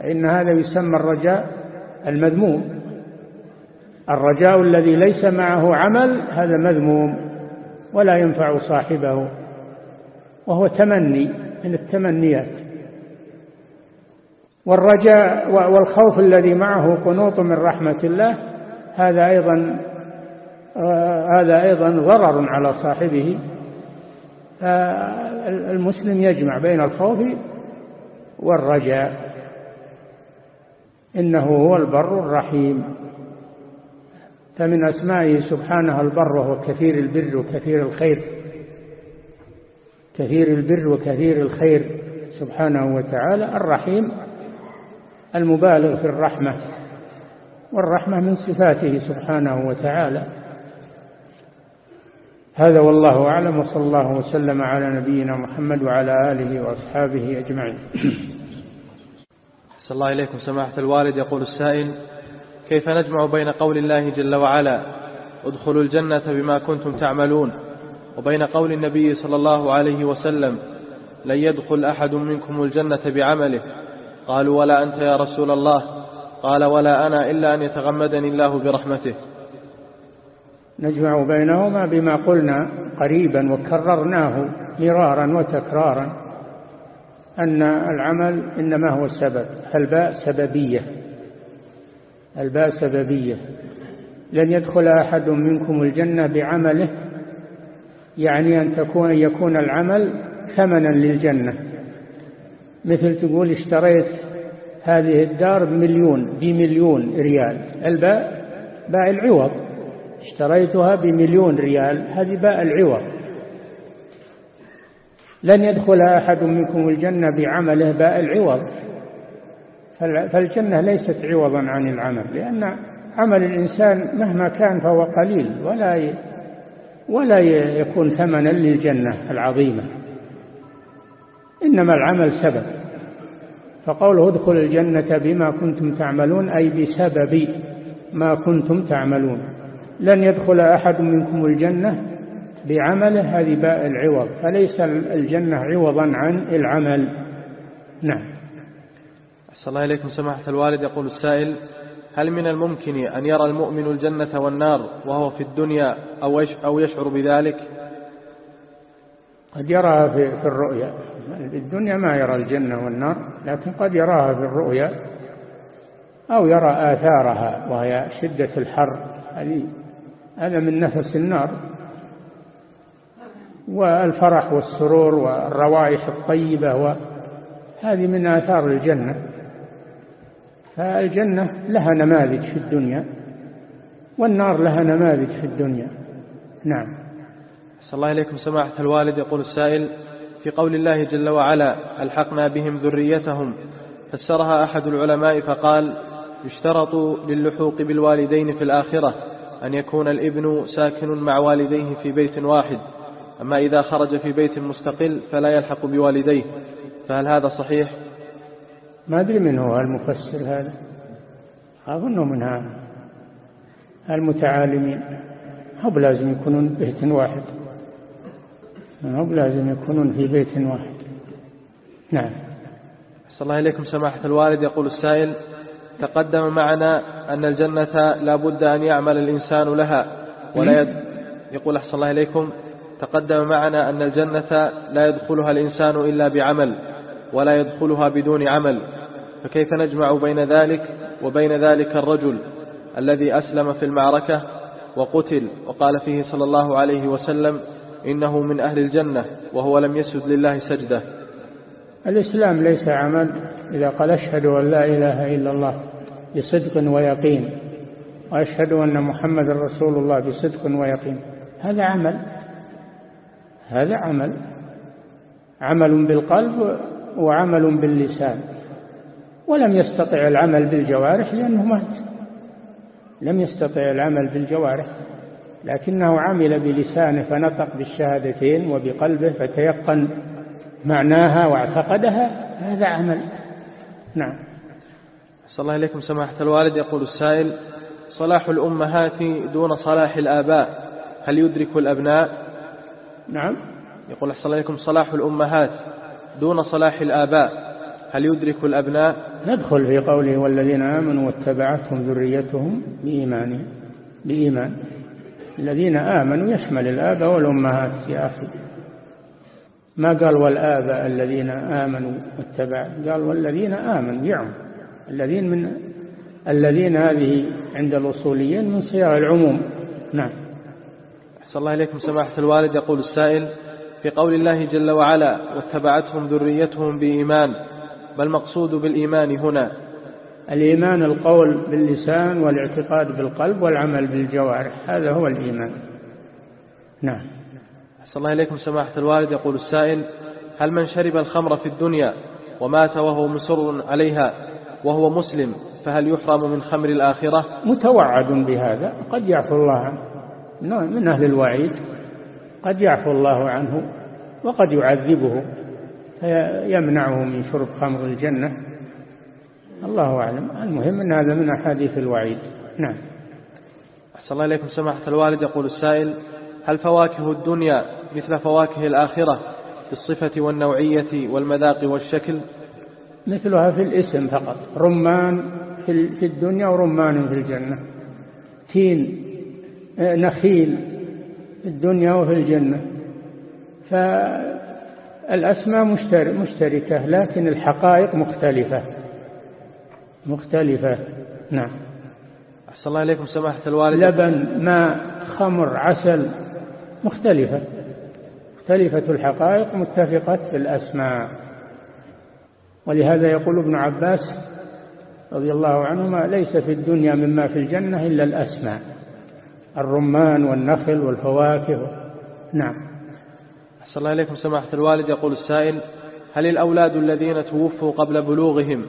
فإن هذا يسمى الرجاء المذموم. الرجاء الذي ليس معه عمل هذا مذموم ولا ينفع صاحبه وهو تمني من التمنيات. والرجاء والخوف الذي معه قنوط من رحمة الله هذا أيضا هذا أيضا ضرر على صاحبه. المسلم يجمع بين الخوف والرجاء. إنه هو البر الرحيم. فمن أسمائه سبحانه البر وهو كثير البر وكثير الخير. كثير البر وكثير الخير سبحانه وتعالى الرحيم. المبالغ في الرحمة والرحمة من صفاته سبحانه وتعالى. هذا والله أعلم وصلى الله وسلم على نبينا محمد وعلى آله وأصحابه أجمعين. صلى الله إليكم سماحة الوالد يقول السائل كيف نجمع بين قول الله جل وعلا ادخلوا الجنة بما كنتم تعملون وبين قول النبي صلى الله عليه وسلم لن يدخل أحد منكم الجنة بعمله قالوا ولا أنت يا رسول الله. قال ولا أنا إلا أن يتغمدني الله برحمته. نجمع بينهما بما قلنا قريبا وكررناه مرارا وتكرارا أن العمل إنما هو السبب الباء سببية. الباء سببية. لن يدخل أحد منكم الجنة بعمله يعني أن تكون يكون العمل ثمنا للجنة. مثل تقول اشتريت هذه الدار بمليون بمليون ريال. الباء باء العوض. اشتريتها بمليون ريال هذه باء العوض. لن يدخل أحد منكم الجنة بعمله باء العوض. فالجنة ليست عوضا عن العمل لأن عمل الإنسان مهما كان فهو قليل ولا ولا يكون ثمنا للجنة العظيمة. إنما العمل سبب. فقوله ادخل الجنة بما كنتم تعملون أي بسبب ما كنتم تعملون. لن يدخل أحد منكم الجنة بعمله هذه باء العوض. فليس الجنة عوضا عن العمل. نعم. أحسن الله إليكم سماحة الوالد. يقول السائل هل من الممكن أن يرى المؤمن الجنة والنار وهو في الدنيا أو يشعر بذلك؟ قد يراها في, في الرؤيا. الدنيا ما يرى الجنة والنار لكن قد يراها في الرؤيا أو يرى آثارها وهي شدة الحر. هذه هذا من نفس النار. والفرح والسرور والروائح الطيبة وهذه من آثار الجنة. فالجنة لها نماذج في الدنيا والنار لها نماذج في الدنيا. نعم. صلى الله إليكم سماحة الوالد يقول السائل في قول الله جل وعلا ألحقنا بهم ذريتهم. فسرها أحد العلماء فقال يشترط للحوق بالوالدين في الآخرة أن يكون الإبن ساكن مع والديه في بيت واحد. أما إذا خرج في بيت مستقل فلا يلحق بوالديه. فهل هذا صحيح؟ ما أدري من هو المفسر هذا. أظنه من المتعالمين. هو لازم يكونون بيت واحد. هو لازم يكونون في بيت واحد. نعم. صلى الله إليكم سماحة الوالد. يقول السائل تقدم معنا أن الجنة لا بد أن يعمل الإنسان لها ولا يد. يقول أحسن الله إليكم تقدم معنا أن الجنة لا يدخلها الإنسان إلا بعمل ولا يدخلها بدون عمل. فكيف نجمع بين ذلك وبين ذلك الرجل الذي أسلم في المعركة وقتل وقال فيه صلى الله عليه وسلم إنه من أهل الجنة وهو لم يسجد لله سجدة. الإسلام ليس عمل إذا قال أشهد أن لا إله إلا الله بصدق ويقين وأشهد أن محمد رسول الله بصدق ويقين. هذا عمل هذا عمل عمل بالقلب وعمل باللسان. ولم يستطع العمل بالجوارح لأنه مات. لم يستطع العمل بالجوارح. لكنه عمل بلسانه فنطق بالشهادتين وبقلبه فتيقن معناها واعتقدها. هذا عمل. نعم. صلى الله عليكم سماحة الوالد. يقول السائل صلاح الأمهات دون صلاح الآباء هل يدرك الأبناء؟ نعم. يقول أحسن عليكم. صلاح الأمهات دون صلاح الآباء هل يدرك الأبناء؟ ندخل في قوله والذين آمنوا واتبعتهم ذريتهم بإيمان بإيمان. الذين آمنوا يشمل الآباء والأمهات يا أخي ما قال والآباء الذين آمنوا واتبع؟ قال والذين آمنوا يعم. الذين من الذين هذه عند الأصوليين من صيغ العموم. نعم. أحسن الله إليكم سماحة الوالد. يقول السائل في قول الله جل وعلا واتبعتهم ذريتهم بإيمان ما المقصود بالإيمان هنا؟ الإيمان القول باللسان والاعتقاد بالقلب والعمل بالجوارح هذا هو الإيمان. نعم. أحسن الله إليكم سماحة الوالد. يقول السائل هل من شرب الخمر في الدنيا ومات وهو مصر عليها وهو مسلم فهل يحرم من خمر الآخرة؟ متوعد بهذا. قد يعفو الله عنه. من أهل الوعيد. قد يعفو الله عنه وقد يعذبه فيمنعه من شرب خمر الجنة. الله أعلم. المهم أن هذا من أحاديث الوعيد. نعم. أحسن الله إليكم. سماحة الوالد يقول السائل هل فواكه الدنيا مثل فواكه الآخرة في الصفة والنوعية والمذاق والشكل؟ مثلها في الاسم فقط. رمان في الدنيا ورمان في الجنة. تين آه، نخيل في الدنيا وفي الجنة. فالأسماء مشتركة لكن الحقائق مختلفة. مختلفة. نعم. أحسن الله إليكم سماحة الوالد لبن ماء خمر عسل مختلفة. مختلفة الحقائق متفقة في الأسماء. ولهذا يقول ابن عباس رضي الله عنهما ليس في الدنيا مما في الجنة إلا الأسماء. الرمان والنخل والفواكه. نعم. أحسن الله إليكم سماحة الوالد. يقول السائل هل الأولاد الذين توفوا قبل بلوغهم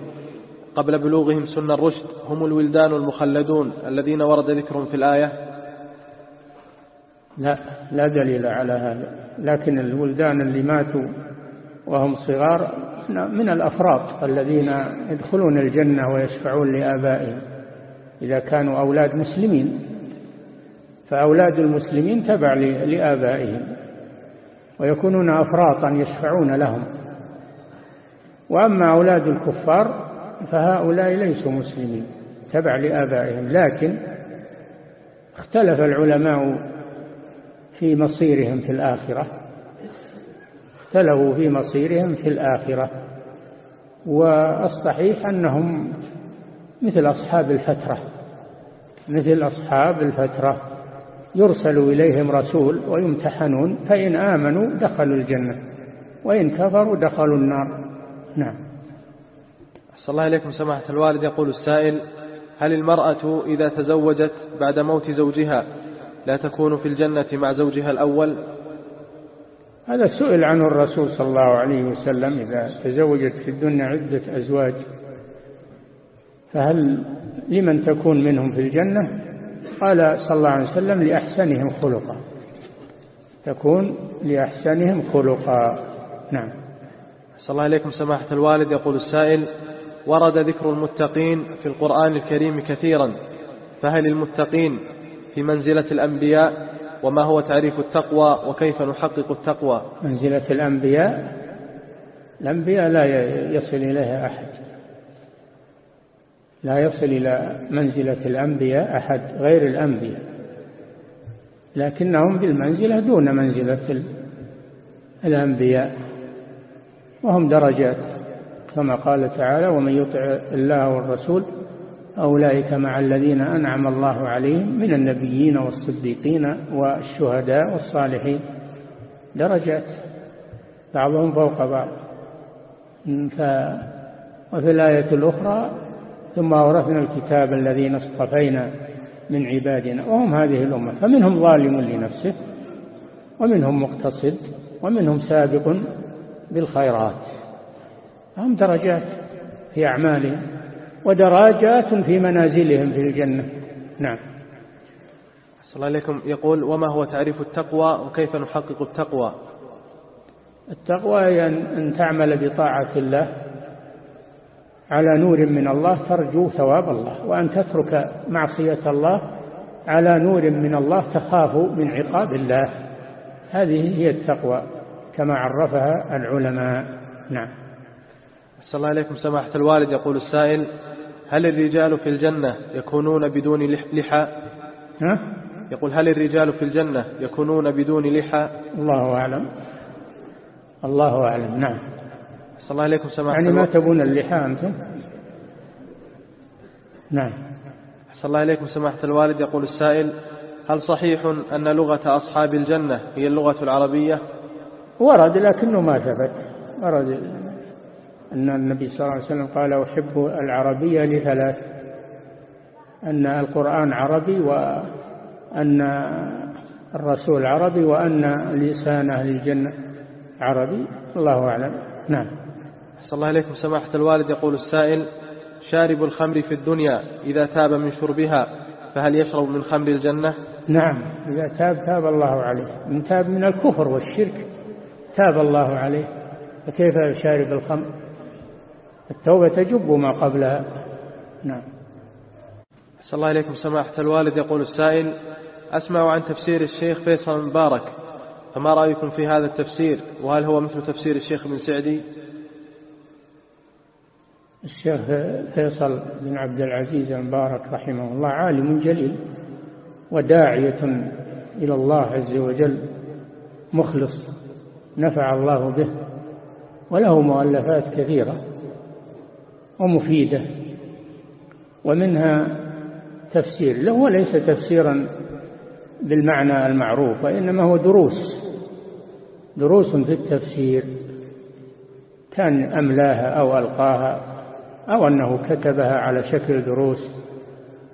قبل بلوغهم سن الرشد هم الولدان المخلدون الذين ورد ذكرهم في الآية. لا لا دليل على هذا. لكن الولدان اللي ماتوا وهم صغار من الأفراط الذين يدخلون الجنة ويشفعون لآبائهم. إذا كانوا أولاد مسلمين فأولاد المسلمين تبع لآبائهم. ويكونون أفراطا يشفعون لهم. وأما أولاد الكفار فهؤلاء ليسوا مسلمين تبع لآبائهم لكن اختلف العلماء في مصيرهم في الآخرة. اختلفوا في مصيرهم في الآخرة. والصحيح أنهم مثل أصحاب الفترة مثل أصحاب الفترة. يرسل إليهم رسول ويمتحنون فإن آمنوا دخلوا الجنة وإن كفروا دخلوا النار. نعم. صلى الله عليكم سماحة الوالد. يقول السائل هل المرأة إذا تزوجت بعد موت زوجها لا تكون في الجنة مع زوجها الأول؟ هذا سئل عنه الرسول صلى الله عليه وسلم إذا تزوجت في الدنيا عدة أزواج فهل لمن تكون منهم في الجنة؟ قال صلى الله عليه وسلم لأحسنهم خلقا. تكون لأحسنهم خلقا. نعم. صلى الله عليكم سماحة الوالد. يقول السائل ورد ذكر المتقين في القرآن الكريم كثيرا. فهل المتقين في منزلة الأنبياء؟ وما هو تعريف التقوى؟ وكيف نحقق التقوى؟ منزلة الأنبياء؟ الأنبياء لا يصل إليها أحد. لا يصل إلى منزلة الأنبياء أحد غير الأنبياء. لكنهم بالمنزلة دون منزلة الأنبياء. وهم درجات. كما قال تعالى ومن يطع الله والرسول أولئك مع الذين أنعم الله عليهم من النبيين والصديقين والشهداء والصالحين. درجات بعضهم فوق بعض. ف وفي الآية الأخرى ثم أورثنا الكتاب الذين اصطفينا من عبادنا. وهم هذه الأمة. فمنهم ظالم لنفسه ومنهم مقتصد ومنهم سابق بالخيرات. هم درجات في أعمالهم ودرجات في منازلهم في الجنة. نعم. صلى الله عليكم. يقول وما هو تعريف التقوى وكيف نحقق التقوى؟ التقوى هي أن تعمل بطاعة الله على نور من الله ترجو ثواب الله وأن تترك معصية الله على نور من الله تخاف من عقاب الله. هذه هي التقوى كما عرفها العلماء. نعم. صلى الله عليكم سماحة الوالد. يقول السائل هل الرجال في الجنة يكونون بدون لحى؟ ها؟ يقول هل الرجال في الجنة يكونون بدون لحى؟ الله أعلم. الله أعلم نعم. صلى الله عليكم سماحة يعني ما تبون اللحى أنتم نعم. صلى الله عليكم سماحة الوالد. يقول السائل هل صحيح أن لغة أصحاب الجنة هي اللغة العربية؟ ورد لكنه ما ثبت. ورد. أن النبي صلى الله عليه وسلم قال أحب العربية لثلاث أن القرآن عربي وأن الرسول عربي وأن لسان أهل الجنة عربي الله أعلم. نعم. صلى الله عليكم سماحة الوالد يقول السائل شارب الخمر في الدنيا إذا تاب من شربها فهل يشرب من خمر الجنة؟ نعم إذا تاب تاب الله عليه. من تاب من الكفر والشرك تاب الله عليه. فكيف شارب الخمر؟ التوبة تجب ما قبلها. نعم. صلى الله عليكم سماحة الوالد يقول السائل أسمع عن تفسير الشيخ فيصل المبارك فما رأيكم في هذا التفسير؟ وهل هو مثل تفسير الشيخ بن سعدي؟ الشيخ فيصل بن عبد العزيز المبارك رحمه الله عالم جليل وداعية إلى الله عز وجل مخلص نفع الله به وله مؤلفات كثيرة. ومفيدة. ومنها تفسير له وليس تفسيرا بالمعنى المعروف وإنما هو دروس دروس في التفسير كان أملاها أو ألقاها أو أنه كتبها على شكل دروس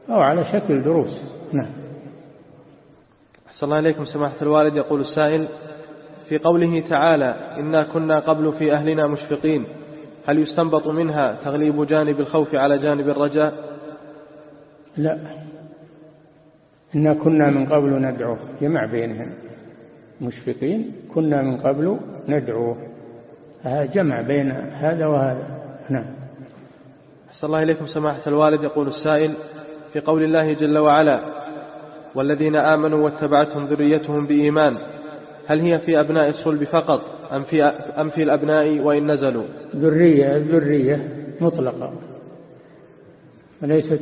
أو على شكل دروس. نعم. أحسن الله إليكم سماحة الوالد. يقول السائل في قوله تعالى إنا كنا قبل في أهلنا مشفقين. هل يستنبط منها تغليب جانب الخوف على جانب الرجاء؟ لا. إنا كنا من قبل ندعوه جمع بينهم. مشفقين. كنا من قبل ندعوه جمع بين هذا وهذا. نعم. أحسن الله إليكم سماحة الوالد. يقول السائل في قول الله جل وعلا والذين آمنوا واتبعتهم ذريتهم بإيمان هل هي في أبناء الصلب فقط أم في, أم في الأبناء وإن نزلوا؟ ذرية الذرية مطلقة. وليست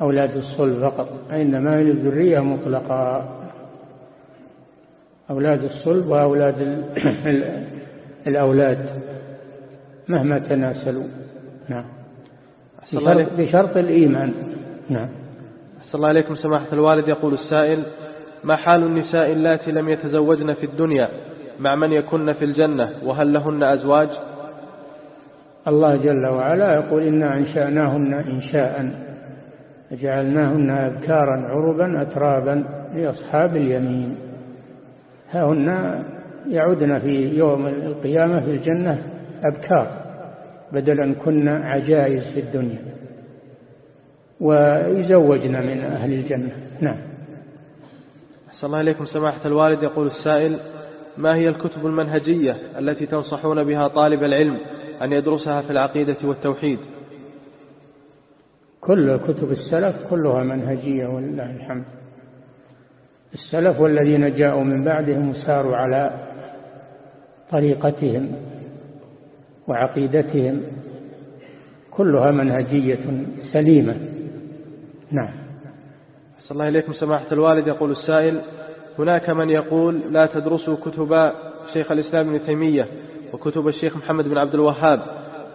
لأولاد الصلب فقط إنما هي الذرية مطلقة. أولاد الصلب وأولاد الأولاد مهما تناسلوا. نعم. بشرط, بشرط الإيمان. نعم. أحسن الله عليكم سماحة الوالد يقول السائل ما حال النساء اللاتي لم يتزوجن في الدنيا مع من يكن في الجنة وهل لهن أزواج؟ الله جل وعلا يقول إنا أنشأناهن إنشاء فجعلناهن أبكارا عربا أترابا لأصحاب اليمين. ههن يعودن في يوم القيامة في الجنة أبكار بدلا كن عجائز في الدنيا. ويزوجن من أهل الجنة. نعم. أحسن الله إليكم سماحة الوالد. يقول السائل ما هي الكتب المنهجية التي تنصحون بها طالب العلم أن يدرسها في العقيدة والتوحيد؟ كل كتب السلف كلها منهجية ولله الحمد. السلف والذين جاءوا من بعدهم ساروا على طريقتهم وعقيدتهم كلها منهجية سليمة. نعم. صلى الله إليكم سماحة الوالد. يقول السائل هناك من يقول لا تدرسوا كتب شيخ الإسلام ابن تيمية وكتب الشيخ محمد بن عبد الوهاب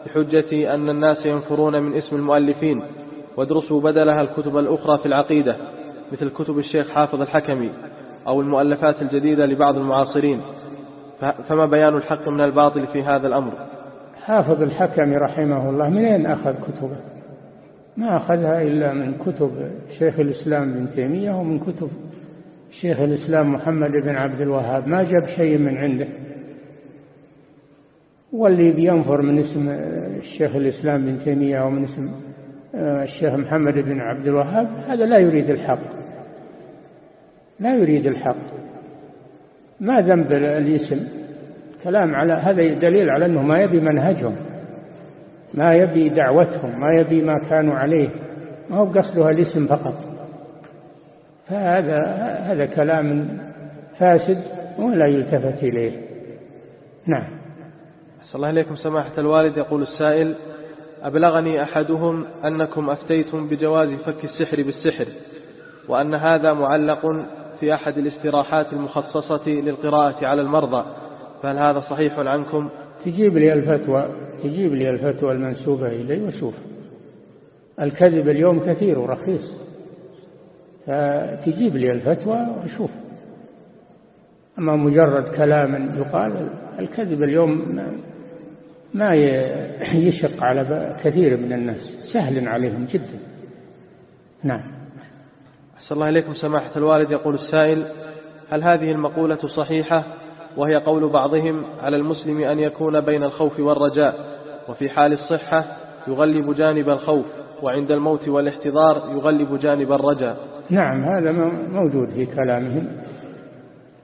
بحجة أن الناس ينفرون من اسم المؤلفين وادرسوا بدلها الكتب الأخرى في العقيدة مثل كتب الشيخ حافظ الحكمي أو المؤلفات الجديدة لبعض المعاصرين. فما بيان الحق من الباطل في هذا الأمر؟ حافظ الحكمي رحمه الله من أين أخذ كتبه؟ ما أخذها إلا من كتب شيخ الإسلام بن تيمية ومن كتب شيخ الإسلام محمد بن عبد الوهاب. ما جاب شيء من عنده. واللي بينفر من اسم الشيخ الإسلام بن تيمية ومن اسم الشيخ محمد بن عبد الوهاب هذا لا يريد الحق. لا يريد الحق. ما ذنب الاسم. كلام على هذا دليل على أنه ما يبي منهجهم. ما يبي دعوتهم ما يبي ما كانوا عليه. ما هو قصدها الاسم فقط. فهذا هذا كلام فاسد ولا يلتفت إليه. نعم. صلى الله عليكم سماحة الوالد يقول السائل أبلغني أحدهم أنكم أفتيتم بجواز فك السحر بالسحر وأن هذا معلق في أحد الاستراحات المخصصة للقراءة على المرضى فهل هذا صحيح عنكم؟ تجيب لي الفتوى. تجيب لي الفتوى المنسوبة إلي وشوف الكذب اليوم كثير ورخيص فتجيب لي الفتوى وشوف أما مجرد كلام يقال الكذب اليوم ما يشق على كثير من الناس. سهل عليهم جدا. نعم. أحسن الله إليكم سماحة الوالد. يقول السائل هل هذه المقولة صحيحة؟ وهي قول بعضهم على المسلم أن يكون بين الخوف والرجاء وفي حال الصحة يغلب جانب الخوف وعند الموت والاحتضار يغلب جانب الرجاء. نعم هذا موجود في كلامهم.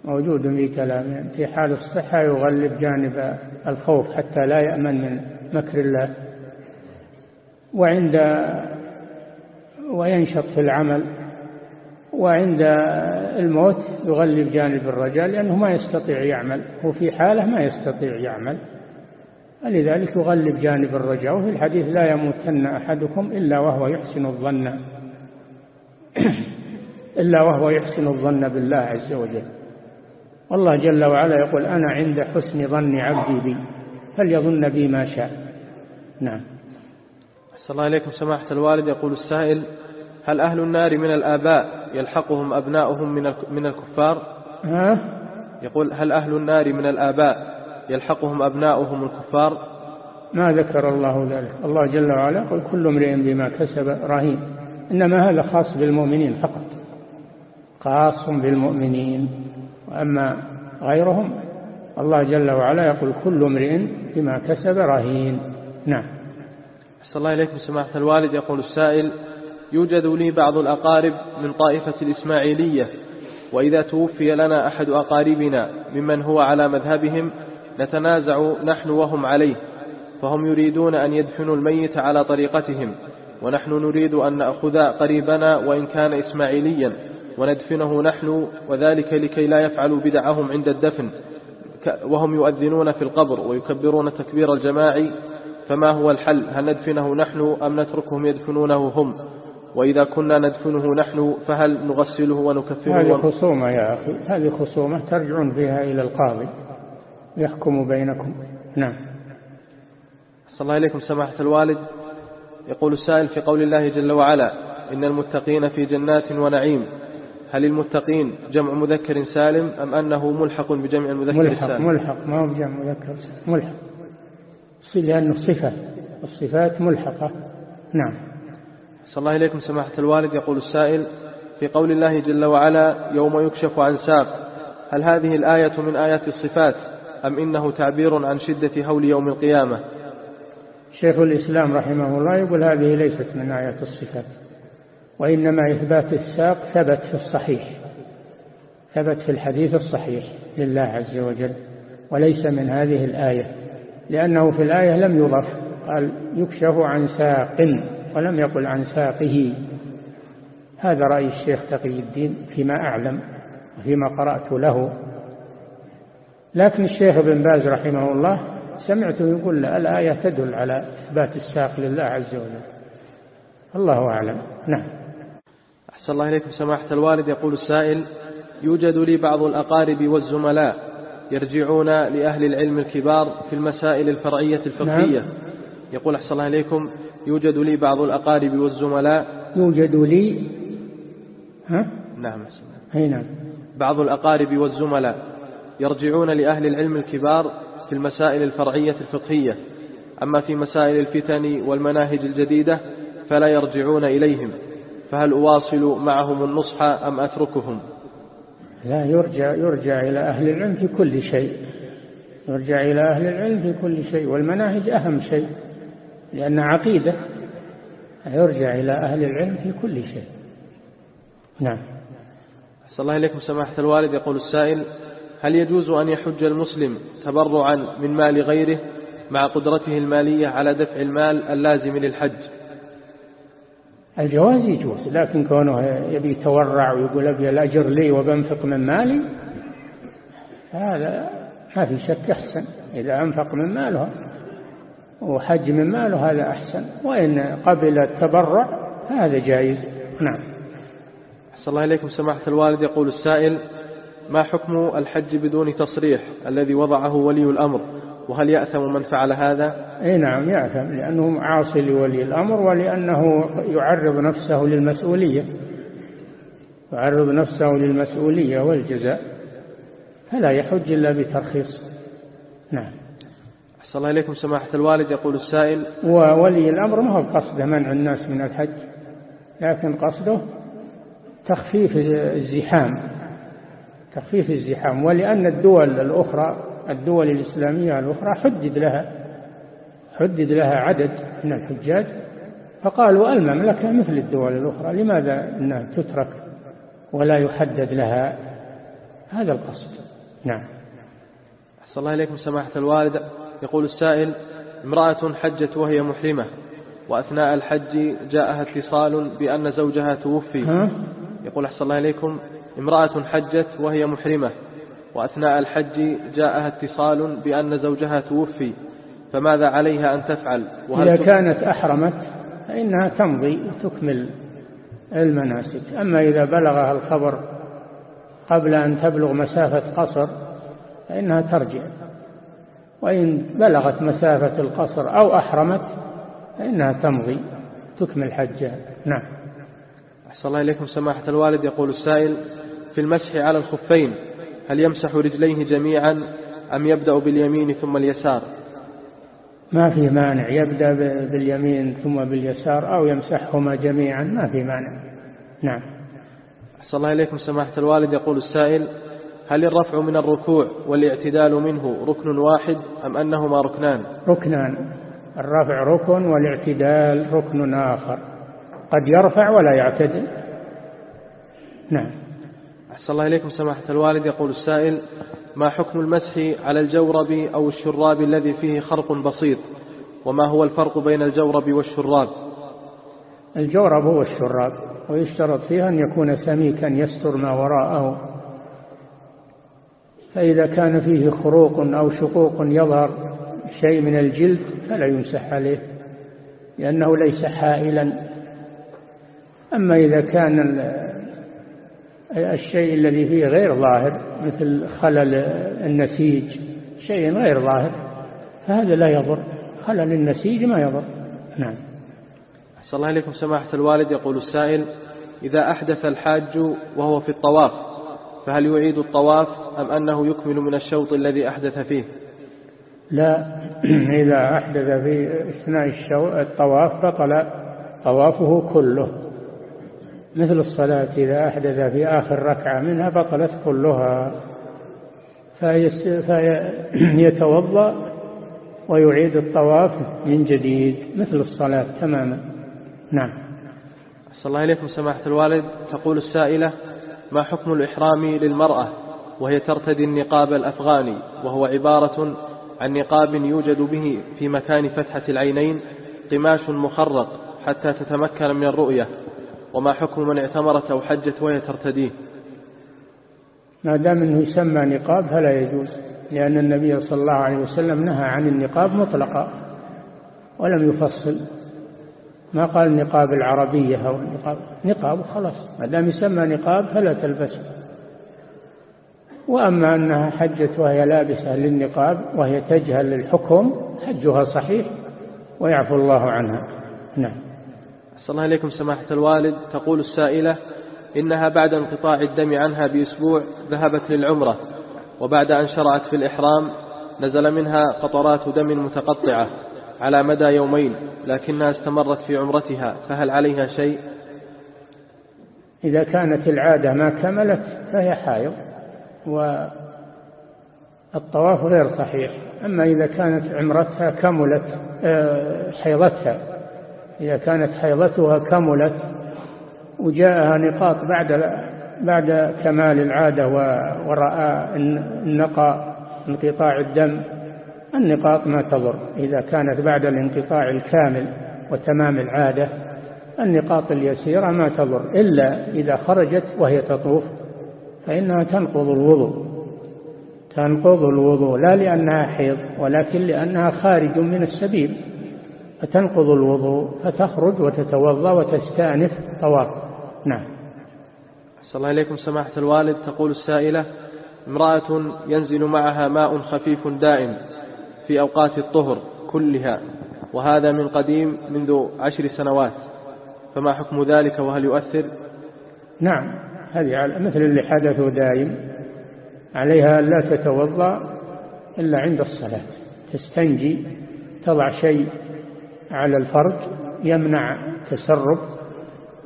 موجود في كلامهم. في حال الصحة يغلب جانب الخوف حتى لا يأمن من مكر الله. وعند وينشط في العمل. وعند الموت يغلب جانب الرجال لأنه ما يستطيع يعمل هو في حالة ما يستطيع يعمل. لذلك يغلب جانب الرجاء وفي الحديث لا يموتن أحدكم إلا وهو يحسن الظن. إلا وهو يحسن الظن بالله عز وجل. والله جل وعلا يقول أنا عند حسن ظن عبدي بي فليظن بي ما شاء. نعم. أحسن الله إليكم سماحة الوالد. يقول السائل هل أهل النار من الآباء يلحقهم أبناؤهم من من الكفار؟ ها؟ يقول هل أهل النار من الآباء يلحقهم أبناؤهم الكفار؟ ما ذكر الله ذلك. الله جل وعلا يقول كل امرئ بما كسب رهين. إنما هذا خاص بالمؤمنين فقط. خاص بالمؤمنين. وأما غيرهم الله جل وعلا يقول كل امرئ بما كسب رهين. نعم. أحسن الله إليكم سماحة الوالد. يقول السائل يوجد لي بعض الأقارب من طائفة الإسماعيلية وإذا توفي لنا أحد أقاربنا ممن هو على مذهبهم نتنازع نحن وهم عليه فهم يريدون أن يدفنوا الميت على طريقتهم ونحن نريد أن نأخذ قريبنا وإن كان إسماعيليا وندفنه نحن وذلك لكي لا يفعلوا بدعهم عند الدفن وهم يؤذنون في القبر ويكبرون تكبير الجماعي فما هو الحل؟ هل ندفنه نحن أم نتركهم يدفنونه هم؟ وإذا كنا ندفنه نحن فهل نغسله ونكفره؟ هذه خصومة يا أخي. هذه خصومة ترجعون فيها إلى القاضي. يحكم بينكم. نعم. صلى الله إليكم سماحة الوالد. يقول السائل في قول الله جل وعلا إن المتقين في جنات ونعيم. هل المتقين جمع مذكر سالم أم أنه ملحق بجمع المذكر ملحق السالم؟ ملحق. ما هو بجمع مذكر سالم؟ ملحق. لأنه صفة. الصفات ملحقة. نعم. صلى الله إليكم سماحة الوالد. يقول السائل في قول الله جل وعلا يوم يكشف عن ساق هل هذه الآية من آيات الصفات أم إنه تعبير عن شدة هول يوم القيامة؟ شيخ الإسلام رحمه الله يقول هذه ليست من آيات الصفات وإنما إثبات الساق ثبت في الصحيح ثبت في الحديث الصحيح لله عز وجل وليس من هذه الآية لأنه في الآية لم يضف قال يكشف عن ساق. ولم يقل عن ساقه. هذا رأي الشيخ تقي الدين فيما أعلم وفيما قرأت له. لكن الشيخ ابن باز رحمه الله سمعته يقول لا الآية تدل على إثبات الساق لله عز وجل. الله أعلم. نعم. أحسن الله إليكم. سماحة الوالد يقول السائل يوجد لي بعض الأقارب والزملاء يرجعون لأهل العلم الكبار في المسائل الفرعية الفقهية. نعم. يقول أحسن الله إليكم يوجد لي بعض الأقارب والزملاء. يوجد لي ها؟ نعم أي نعم. بعض الأقارب والزملاء يرجعون لأهل العلم الكبار في المسائل الفرعية الفقهية. أما في مسائل الفتن والمناهج الجديدة فلا يرجعون إليهم. فهل أواصل معهم النصح أم أتركهم؟ لا يرجع, يرجع إلى أهل العلم في كل شيء. يرجع إلى أهل العلم في كل شيء والمناهج أهم شيء. لأن عقيدة يرجع إلى أهل العلم في كل شيء. نعم. أحسن الله إليكم سماحة الوالد. يقول السائل هل يجوز أن يحج المسلم تبرعا من مال غيره مع قدرته المالية على دفع المال اللازم للحج؟ الجواز يجوز لكن كونه يبي يتورع ويقول أبي الأجر لي وبنفق من مالي هذا ما في شك أحسن. إذا أنفق من ماله وحج من ماله هذا أحسن. وإن قبل التبرع هذا جائز. نعم. أحسن الله إليكم. سماحة الوالد يقول السائل ما حكم الحج بدون تصريح الذي وضعه ولي الأمر؟ وهل يأثم من فعل هذا؟ إي نعم يأثم لأنه عاصي لولي الأمر ولأنه يعرض نفسه للمسؤولية. يعرض نفسه للمسؤولية والجزاء فلا يحج إلا بترخيص. نعم. أحسن الله إليكم سماحة الوالد. يقول السائل وولي الأمر ما هو قصده منع الناس من الحج لكن قصده تخفيف الزحام تخفيف الزحام. ولأن الدول الأخرى الدول الإسلامية الأخرى حدد لها حدد لها عدد من الحجاج فقالوا المملكة مثل الدول الأخرى لماذا أنها تترك ولا يحدد لها؟ هذا القصد. نعم. أحسن الله إليكم سماحة الوالد. يقول السائل امرأة حجت وهي محرمة وأثناء الحج جاءها اتصال بأن زوجها توفي. يقول أحسن الله إليكم امرأة حجت وهي محرمة وأثناء الحج جاءها اتصال بأن زوجها توفي. فماذا عليها أن تفعل؟ وهل إذا كانت أحرمت فإنها تمضي وتكمل المناسك. أما إذا بلغها الخبر قبل أن تبلغ مسافة قصر فإنها ترجع. وإن بلغت مسافة القصر أو أحرمت فإنها تمضي تكمل حجها. نعم. أحسن الله إليكم سماحة الوالد. يقول السائل في المسح على الخفين هل يمسح رجليه جميعا أم يبدأ باليمين ثم اليسار؟ ما في مانع يبدأ باليمين ثم باليسار أو يمسحهما جميعا ما في مانع. نعم. أحسن الله إليكم سماحة الوالد. يقول السائل هل الرفع من الركوع والاعتدال منه ركن واحد أم أنهما ركنان؟ ركنان. الرفع ركن والاعتدال ركن آخر. قد يرفع ولا يعتدل؟ نعم. أحسن الله إليكم سماحة الوالد. يقول السائل ما حكم المسح على الجورب أو الشراب الذي فيه خرق بسيط؟ وما هو الفرق بين الجورب والشراب؟ الجورب هو الشراب ويشترط فيها أن يكون سميكا يستر ما وراءه. فإذا كان فيه خروق أو شقوق يظهر شيء من الجلد فلا يمسح عليه لأنه ليس حائلا. أما إذا كان الشيء الذي فيه غير ظاهر مثل خلل النسيج شيء غير ظاهر فهذا لا يضر. خلل النسيج ما يضر. نعم. أحسن الله إليكم. سماحة الوالد يقول السائل إذا أحدث الحاج وهو في الطواف فهل يعيد الطواف أم أنه يكمل من الشوط الذي أحدث فيه؟ لا إذا أحدث في أثناء الطواف بطل طوافه كله. مثل الصلاة إذا أحدث في آخر ركعة منها بطلت كلها. فيتوضأ ويعيد الطواف من جديد. مثل الصلاة تماما. نعم. صلى الله عليكم سماحة الوالد. تقول السائلة ما حكم الإحرام للمرأة وهي ترتدي النقاب الأفغاني وهو عبارة عن نقاب يوجد به في مكان فتحة العينين قماش مخرق حتى تتمكن من الرؤية وما حكم من اعتمرت أو حجت وهي ترتديه. ما دام أنه يسمى نقاب فلا يجوز لأن النبي صلى الله عليه وسلم نهى عن النقاب مطلقا ولم يفصل. ما قال نقاب العربية أو نقاب نقاب خلاص ما دام يسمى نقاب فلا تلبسه وأما أنها حجت وهي لابسة للنقاب وهي تجهل الحكم حجها صحيح ويعفو الله عنها. نعم. أحسن الله إليكم سماحة الوالد. تقول السائلة إنها بعد انقطاع الدم عنها بأسبوع ذهبت للعمرة وبعد أن شرعت في الإحرام نزل منها قطرات دم متقطعة. على مدى يومين لكنها استمرت في عمرتها فهل عليها شيء؟ إذا كانت العادة ما كملت فهي حائض والطواف غير صحيح. أما إذا كانت عمرتها كملت آه، حيضتها إذا كانت حيضتها كملت وجاءها نقاط بعد بعد كمال العادة ورأى النقاء انقطاع الدم النقاط ما تضر. إذا كانت بعد الانقطاع الكامل وتمام العادة النقاط اليسيرة ما تضر. إلا إذا خرجت وهي تطوف فإنها تنقض الوضوء. تنقض الوضوء لا لأنها حيض ولكن لأنها خارج من السبيل. فتنقض الوضوء فتخرج وتتوضأ وتستأنف طواف. نعم. صلى الله عليكم سماحة الوالد تقول السائلة امرأة ينزل معها ماء خفيف دائم. في أوقات الطهر كلها وهذا من قديم منذ عشر سنوات فما حكم ذلك وهل يؤثر؟ نعم هذه مثل اللي حدثه دائم عليها لا تتوضأ إلا عند الصلاة تستنجي تضع شيء على الفرج يمنع تسرب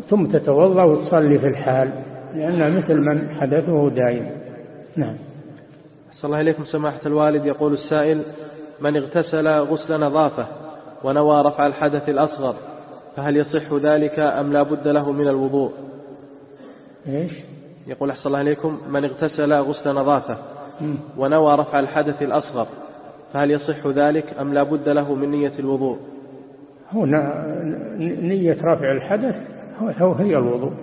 ثم تتوضأ وتصلي في الحال لأنها مثل من حدثه دائم. نعم. صلى الله عليكم سماحة الوالد يقول السائل من اغتسل غسل نظافة ونوى رفع الحدث الأصغر فهل يصح ذلك أم لا بد له من الوضوء؟ إيش؟ يقول أحسن الله عليكم من اغتسل غسل نظافة ونوى رفع الحدث الأصغر فهل يصح ذلك أم لا بد له من نية الوضوء؟ هو نية رفع الحدث هو هي الوضوء.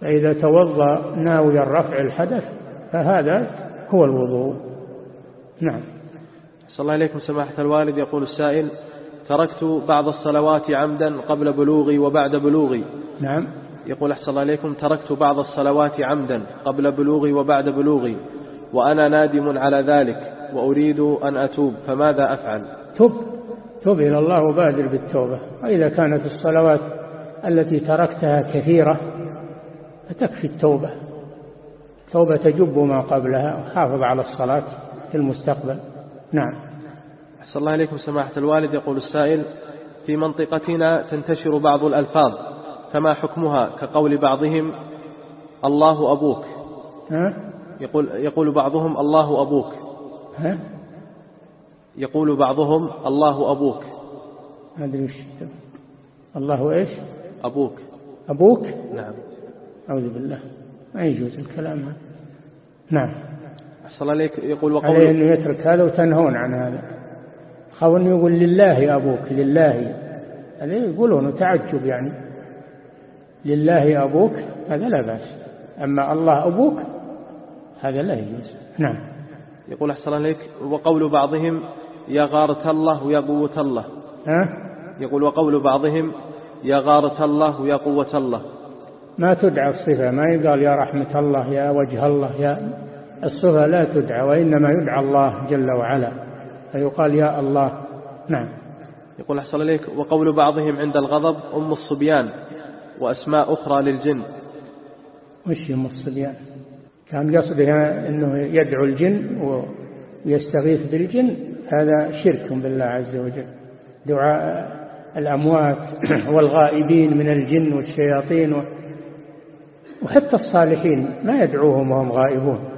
فإذا توضأ ناوي رفع الحدث فهذا هو الوضوء. نعم. صلى الله عليكم سماحة الوالد. يقول السائل تركت بعض الصلوات عمدا قبل بلوغي وبعد بلوغي. نعم. يقول أحسن الله عليكم تركت بعض الصلوات عمدا قبل بلوغي وبعد بلوغي وأنا نادم على ذلك وأريد أن أتوب فماذا أفعل؟ تب تب إلى الله وبادر بالتوبة. وإذا كانت الصلوات التي تركتها كثيرة فتكفي التوبة. توبة تجب ما قبلها وحافظ على الصلاة في المستقبل. نعم. أحسن الله عليكم سماحة الوالد. يقول السائل في منطقتنا تنتشر بعض الألفاظ فما حكمها كقول بعضهم الله أبوك؟ ها؟ يقول, يقول بعضهم الله أبوك. ها؟ يقول بعضهم الله أبوك. أدري وش الله إيش؟ أبوك. أبوك؟ نعم. أعوذ بالله. ما يجوز الكلام هذا. نعم. أحسن عليك يقول وقول عليه أنه يترك هذا وتنهون عن هذا. خاف أنه يقول لله أبوك لله. هذا يقولون تعجب يعني. لله أبوك هذا لا بأس. أما الله أبوك هذا لا يجوز. نعم. يقول أحسن عليك وقول بعضهم يا غارة الله ويا قوة الله. ها؟ يقول وقول بعضهم يا غارة الله ويا قوة الله. ما تدعى الصفة ما يقال يا رحمة الله يا وجه الله يا الصفة لا تدعى وإنما يدعى الله جل وعلا فيقال يا الله. نعم. يقول أحسن عليك وقول بعضهم عند الغضب أم الصبيان وأسماء أخرى للجن. وش أم الصبيان؟ كان قصدها أنه يدعو الجن ويستغيث بالجن هذا شرك بالله عز وجل. دعاء الأموات والغائبين من الجن والشياطين وحتى الصالحين ما يدعوهم وهم غائبون.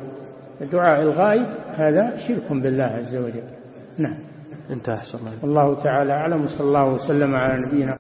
دعاء الغائب هذا شرك بالله عز وجل. نعم. انتهى الله والله تعالى أعلم وصلى الله وسلم على نبينا